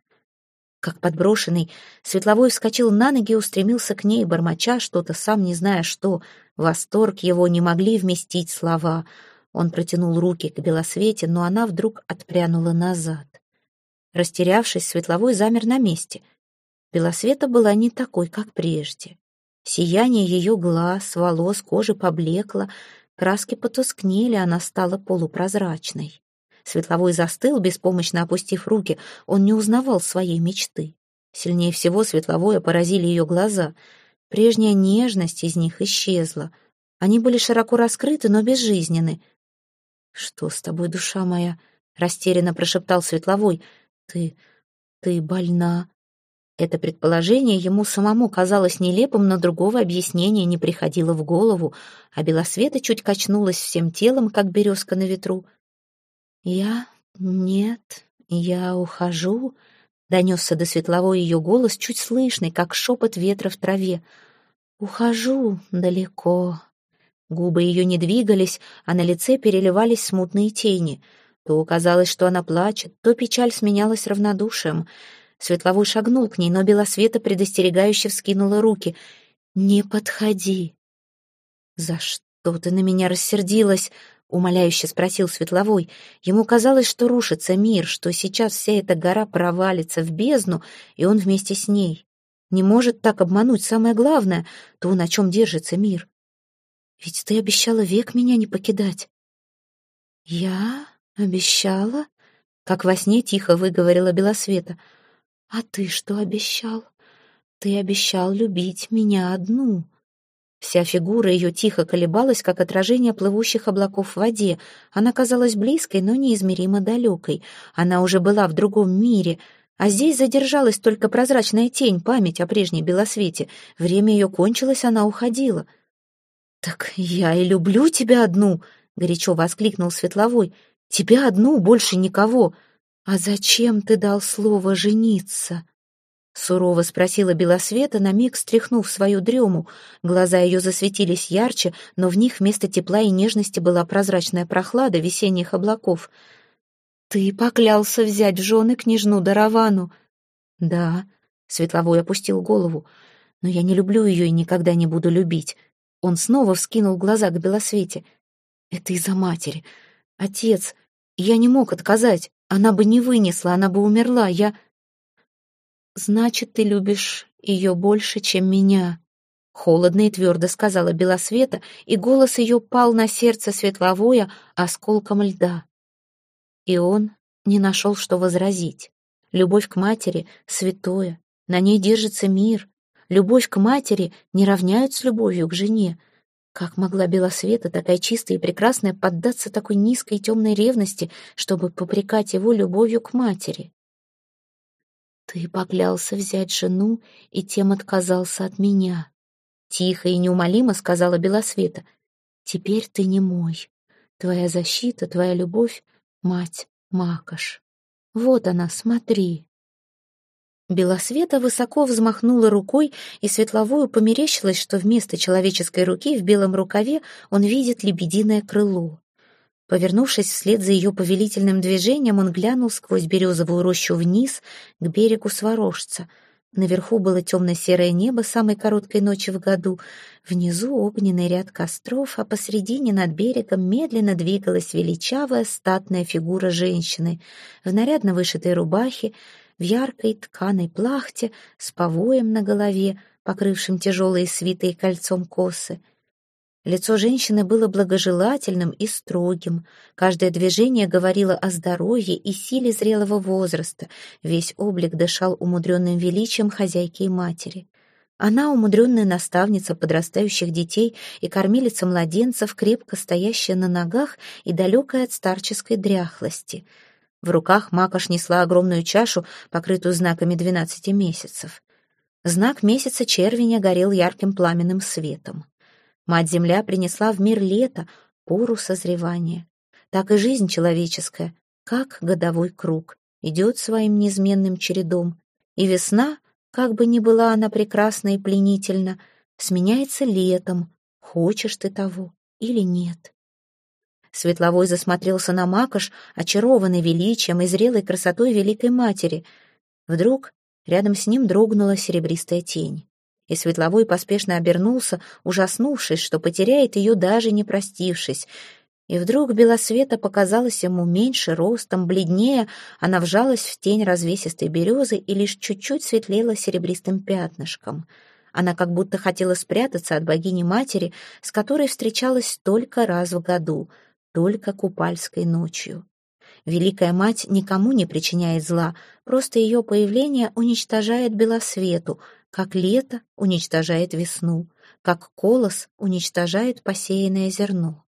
Как подброшенный, Светловой вскочил на ноги и устремился к ней, бормоча что-то, сам не зная что. Восторг его не могли вместить слова. Он протянул руки к белосвете, но она вдруг отпрянула назад. Растерявшись, Светловой замер на месте. Белосвета была не такой, как прежде. Сияние ее глаз, волос, кожи поблекло, Краски потускнели, она стала полупрозрачной. Светловой застыл, беспомощно опустив руки. Он не узнавал своей мечты. Сильнее всего Светловое поразили ее глаза. Прежняя нежность из них исчезла. Они были широко раскрыты, но безжизненны. «Что с тобой, душа моя?» — растерянно прошептал Светловой. «Ты... ты больна. Это предположение ему самому казалось нелепым, но другого объяснения не приходило в голову, а Белосвета чуть качнулась всем телом, как березка на ветру. «Я... нет, я ухожу», — донесся до светловой ее голос, чуть слышный, как шепот ветра в траве. «Ухожу далеко». Губы ее не двигались, а на лице переливались смутные тени. То казалось, что она плачет, то печаль сменялась равнодушием — Светловой шагнул к ней, но Белосвета предостерегающе вскинула руки. «Не подходи!» «За что ты на меня рассердилась?» — умоляюще спросил Светловой. Ему казалось, что рушится мир, что сейчас вся эта гора провалится в бездну, и он вместе с ней. Не может так обмануть самое главное, то, на чем держится мир. Ведь ты обещала век меня не покидать. Я обещала? Как во сне тихо выговорила Белосвета — «А ты что обещал? Ты обещал любить меня одну». Вся фигура ее тихо колебалась, как отражение плывущих облаков в воде. Она казалась близкой, но неизмеримо далекой. Она уже была в другом мире, а здесь задержалась только прозрачная тень, память о прежней белосвете. Время ее кончилось, она уходила. «Так я и люблю тебя одну!» — горячо воскликнул Светловой. «Тебя одну, больше никого!» «А зачем ты дал слово жениться?» Сурово спросила Белосвета, на миг стряхнув свою дрему. Глаза ее засветились ярче, но в них вместо тепла и нежности была прозрачная прохлада весенних облаков. «Ты поклялся взять в жены княжну Даравану?» «Да», — Светловой опустил голову, «но я не люблю ее и никогда не буду любить». Он снова вскинул глаза к Белосвете. «Это из-за матери. Отец, я не мог отказать. Она бы не вынесла, она бы умерла. Я... Значит, ты любишь ее больше, чем меня. Холодно и твердо сказала Белосвета, и голос ее пал на сердце светловое осколком льда. И он не нашел, что возразить. Любовь к матери — святое, на ней держится мир. Любовь к матери не равняют с любовью к жене. Как могла Белосвета, такая чистая и прекрасная, поддаться такой низкой и темной ревности, чтобы попрекать его любовью к матери? «Ты поклялся взять жену и тем отказался от меня», — тихо и неумолимо сказала Белосвета. «Теперь ты не мой. Твоя защита, твоя любовь — мать Макаш. Вот она, смотри». Белосвета высоко взмахнула рукой, и Светловую померещилось, что вместо человеческой руки в белом рукаве он видит лебединое крыло. Повернувшись вслед за ее повелительным движением, он глянул сквозь березовую рощу вниз, к берегу Сварожца. Наверху было темно-серое небо самой короткой ночи в году, внизу огненный ряд костров, а посредине над берегом медленно двигалась величавая статная фигура женщины в нарядно вышитой рубахе, в яркой тканой плахте с повоем на голове, покрывшим тяжелые свитые кольцом косы. Лицо женщины было благожелательным и строгим. Каждое движение говорило о здоровье и силе зрелого возраста. Весь облик дышал умудренным величием хозяйки и матери. Она умудренная наставница подрастающих детей и кормилица младенцев, крепко стоящая на ногах и далекая от старческой дряхлости — В руках Макаш несла огромную чашу, покрытую знаками двенадцати месяцев. Знак месяца червеня горел ярким пламенным светом. Мать-Земля принесла в мир лето, пору созревания. Так и жизнь человеческая, как годовой круг, идет своим неизменным чередом, и весна, как бы ни была она прекрасна и пленительна, сменяется летом, хочешь ты того или нет. Светловой засмотрелся на Макаш, очарованный величием и зрелой красотой Великой Матери. Вдруг рядом с ним дрогнула серебристая тень. И Светловой поспешно обернулся, ужаснувшись, что потеряет ее, даже не простившись. И вдруг Белосвета показалась ему меньше ростом, бледнее, она вжалась в тень развесистой березы и лишь чуть-чуть светлела серебристым пятнышком. Она как будто хотела спрятаться от богини-матери, с которой встречалась только раз в году — только купальской ночью. Великая мать никому не причиняет зла, просто ее появление уничтожает белосвету, как лето уничтожает весну, как колос уничтожает посеянное зерно.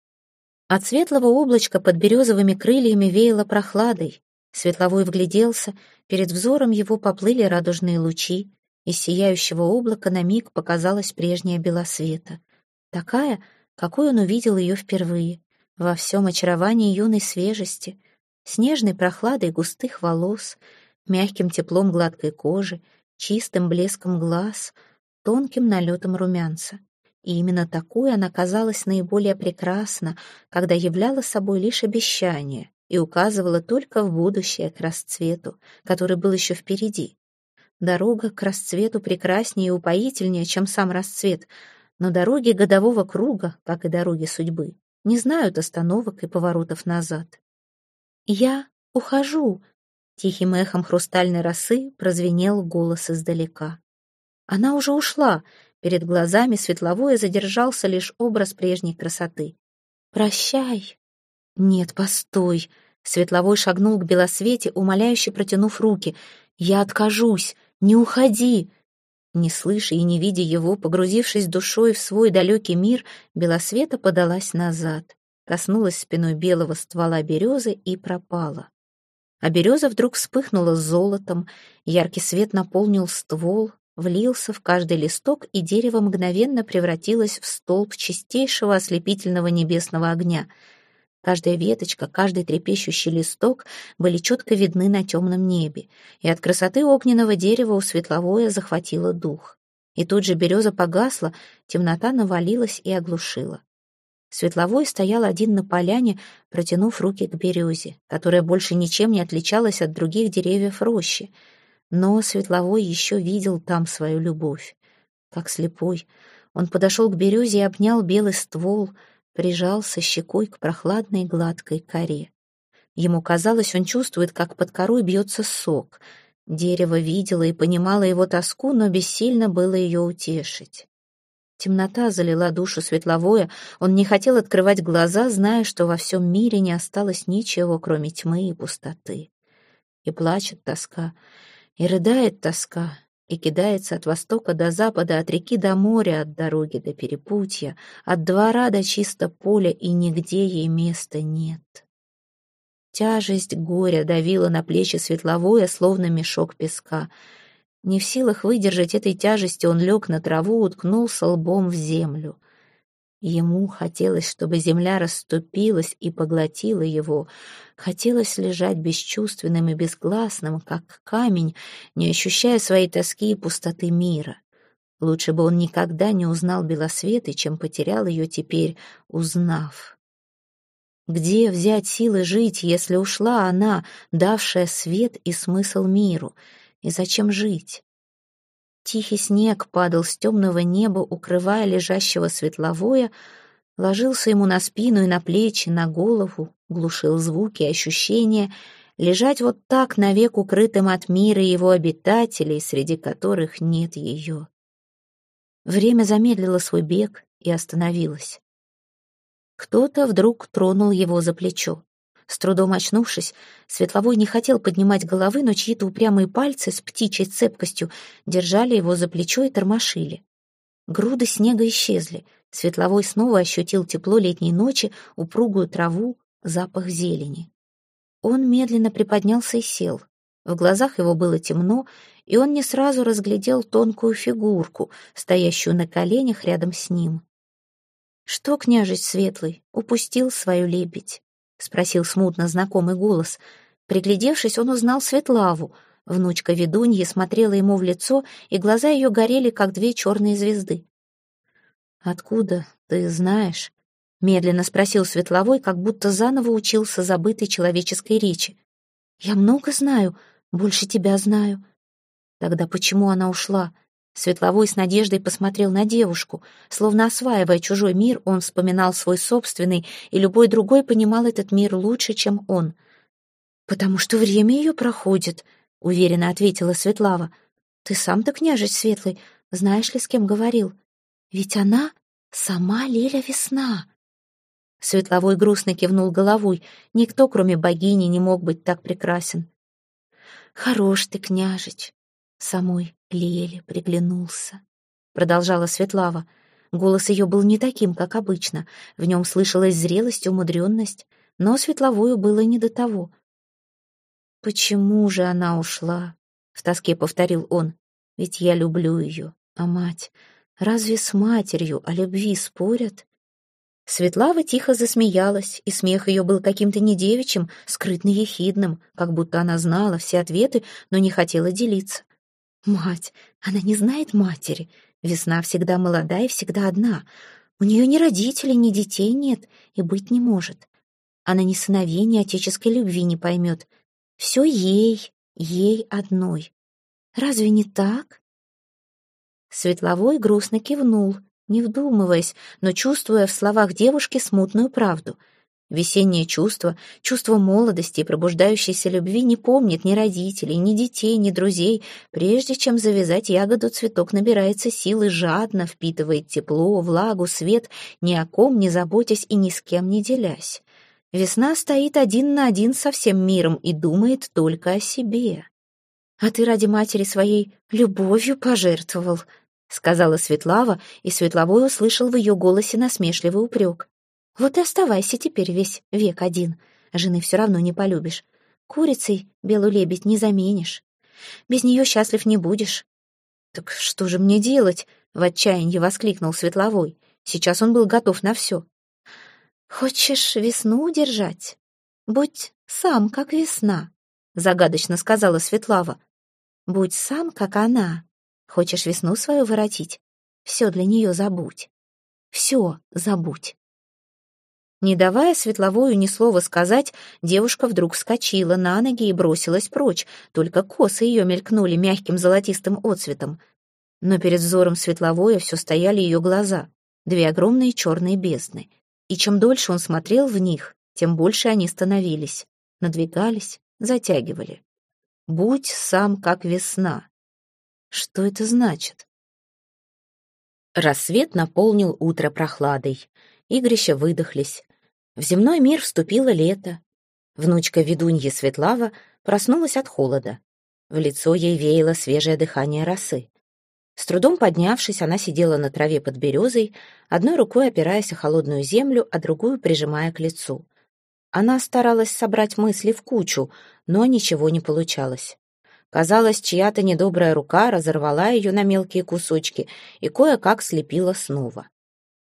От светлого облачка под березовыми крыльями веяло прохладой. Светловой вгляделся, перед взором его поплыли радужные лучи, из сияющего облака на миг показалась прежняя белосвета, такая, какой он увидел ее впервые, во всем очаровании юной свежести, снежной прохладой густых волос, мягким теплом гладкой кожи, чистым блеском глаз, тонким налетом румянца. И именно такой она казалась наиболее прекрасна, когда являла собой лишь обещание и указывала только в будущее к расцвету, который был еще впереди. Дорога к расцвету прекраснее и упоительнее, чем сам расцвет, но дороги годового круга, как и дороги судьбы, не знают остановок и поворотов назад. «Я ухожу!» — тихим эхом хрустальной росы прозвенел голос издалека. Она уже ушла, перед глазами светловое задержался лишь образ прежней красоты. «Прощай!» «Нет, постой!» Светловой шагнул к белосвете, умоляюще протянув руки. «Я откажусь! Не уходи!» Не слыша и не видя его, погрузившись душой в свой далекий мир, Белосвета подалась назад, коснулась спиной белого ствола березы и пропала. А береза вдруг вспыхнула золотом, яркий свет наполнил ствол, влился в каждый листок, и дерево мгновенно превратилось в столб чистейшего ослепительного небесного огня — Каждая веточка, каждый трепещущий листок были четко видны на темном небе, и от красоты огненного дерева у светловое захватило дух. И тут же береза погасла, темнота навалилась и оглушила. Светловой стоял один на поляне, протянув руки к березе, которая больше ничем не отличалась от других деревьев рощи. Но Светловой еще видел там свою любовь. Как слепой, он подошел к березе и обнял белый ствол — прижался щекой к прохладной гладкой коре. Ему казалось, он чувствует, как под корой бьется сок. Дерево видело и понимало его тоску, но бессильно было ее утешить. Темнота залила душу светловое, он не хотел открывать глаза, зная, что во всем мире не осталось ничего, кроме тьмы и пустоты. И плачет тоска, и рыдает тоска, и кидается от востока до запада, от реки до моря, от дороги до перепутья, от двора до чисто поля, и нигде ей места нет. Тяжесть горя давила на плечи светловое, словно мешок песка. Не в силах выдержать этой тяжести, он лег на траву, уткнулся лбом в землю. Ему хотелось, чтобы земля расступилась и поглотила его. Хотелось лежать бесчувственным и безгласным, как камень, не ощущая своей тоски и пустоты мира. Лучше бы он никогда не узнал Белосветы, чем потерял ее теперь, узнав. Где взять силы жить, если ушла она, давшая свет и смысл миру? И зачем жить? Тихий снег падал с темного неба, укрывая лежащего светловое, ложился ему на спину и на плечи, на голову, глушил звуки и ощущения, лежать вот так навек укрытым от мира его обитателей, среди которых нет ее. Время замедлило свой бег и остановилось. Кто-то вдруг тронул его за плечо. С трудом очнувшись, Светловой не хотел поднимать головы, но чьи-то упрямые пальцы с птичьей цепкостью держали его за плечо и тормошили. Груды снега исчезли. Светловой снова ощутил тепло летней ночи, упругую траву, запах зелени. Он медленно приподнялся и сел. В глазах его было темно, и он не сразу разглядел тонкую фигурку, стоящую на коленях рядом с ним. «Что, княжич Светлый, упустил свою лебедь?» — спросил смутно знакомый голос. Приглядевшись, он узнал Светлаву. Внучка ведуньи смотрела ему в лицо, и глаза ее горели, как две черные звезды. «Откуда ты знаешь?» — медленно спросил Светловой, как будто заново учился забытой человеческой речи. «Я много знаю, больше тебя знаю». «Тогда почему она ушла?» Светловой с надеждой посмотрел на девушку. Словно осваивая чужой мир, он вспоминал свой собственный, и любой другой понимал этот мир лучше, чем он. «Потому что время ее проходит», — уверенно ответила Светлава. «Ты сам-то, княжич Светлый, знаешь ли, с кем говорил? Ведь она сама Леля Весна». Светловой грустно кивнул головой. Никто, кроме богини, не мог быть так прекрасен. «Хорош ты, княжич!» Самой Леле приглянулся. Продолжала Светлава. Голос ее был не таким, как обычно. В нем слышалась зрелость, умудренность. Но Светловую было не до того. «Почему же она ушла?» — в тоске повторил он. «Ведь я люблю ее, а мать... Разве с матерью о любви спорят?» Светлава тихо засмеялась, и смех ее был каким-то не девичьим, скрытно ехидным, как будто она знала все ответы, но не хотела делиться. Мать, она не знает матери. Весна всегда молода и всегда одна. У нее ни родителей, ни детей нет и быть не может. Она ни сыновей, ни отеческой любви не поймет. Все ей, ей одной. Разве не так? Светловой грустно кивнул, не вдумываясь, но чувствуя в словах девушки смутную правду — Весеннее чувство, чувство молодости и пробуждающейся любви не помнит ни родителей, ни детей, ни друзей. Прежде чем завязать ягоду, цветок набирается силы, жадно впитывает тепло, влагу, свет, ни о ком не заботясь и ни с кем не делясь. Весна стоит один на один со всем миром и думает только о себе. «А ты ради матери своей любовью пожертвовал», — сказала Светлава, и Светловой услышал в ее голосе насмешливый упрек. Вот и оставайся теперь весь век один. Жены все равно не полюбишь. Курицей белую лебедь не заменишь. Без нее счастлив не будешь. Так что же мне делать? В отчаянии воскликнул Светловой. Сейчас он был готов на все. Хочешь весну удержать? Будь сам, как весна, загадочно сказала Светлава. Будь сам, как она. Хочешь весну свою воротить? Все для нее забудь. Все забудь. Не давая Светловою ни слова сказать, девушка вдруг вскочила на ноги и бросилась прочь, только косы ее мелькнули мягким золотистым отцветом. Но перед взором Светловоя все стояли ее глаза, две огромные черные бездны. И чем дольше он смотрел в них, тем больше они становились, надвигались, затягивали. «Будь сам, как весна». Что это значит? Рассвет наполнил утро прохладой. Игрища выдохлись. В земной мир вступило лето. Внучка ведуньи Светлава проснулась от холода. В лицо ей веяло свежее дыхание росы. С трудом поднявшись, она сидела на траве под березой, одной рукой опираясь о холодную землю, а другую прижимая к лицу. Она старалась собрать мысли в кучу, но ничего не получалось. Казалось, чья-то недобрая рука разорвала ее на мелкие кусочки и кое-как слепила снова.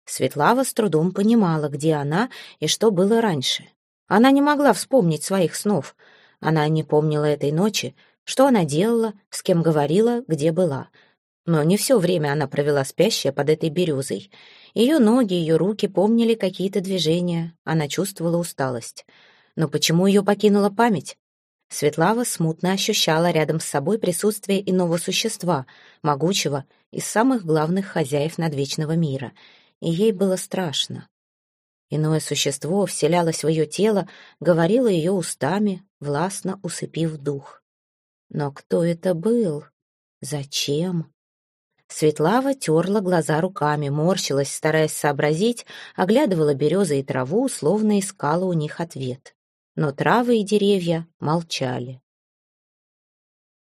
Светлава с трудом понимала, где она и что было раньше. Она не могла вспомнить своих снов. Она не помнила этой ночи, что она делала, с кем говорила, где была. Но не все время она провела спящая под этой березой. Ее ноги, ее руки помнили какие-то движения, она чувствовала усталость. Но почему ее покинула память? Светлава смутно ощущала рядом с собой присутствие иного существа, могучего, из самых главных хозяев надвечного мира — и ей было страшно. Иное существо вселялось в ее тело, говорило ее устами, властно усыпив дух. Но кто это был? Зачем? Светлава терла глаза руками, морщилась, стараясь сообразить, оглядывала березы и траву, словно искала у них ответ. Но травы и деревья молчали.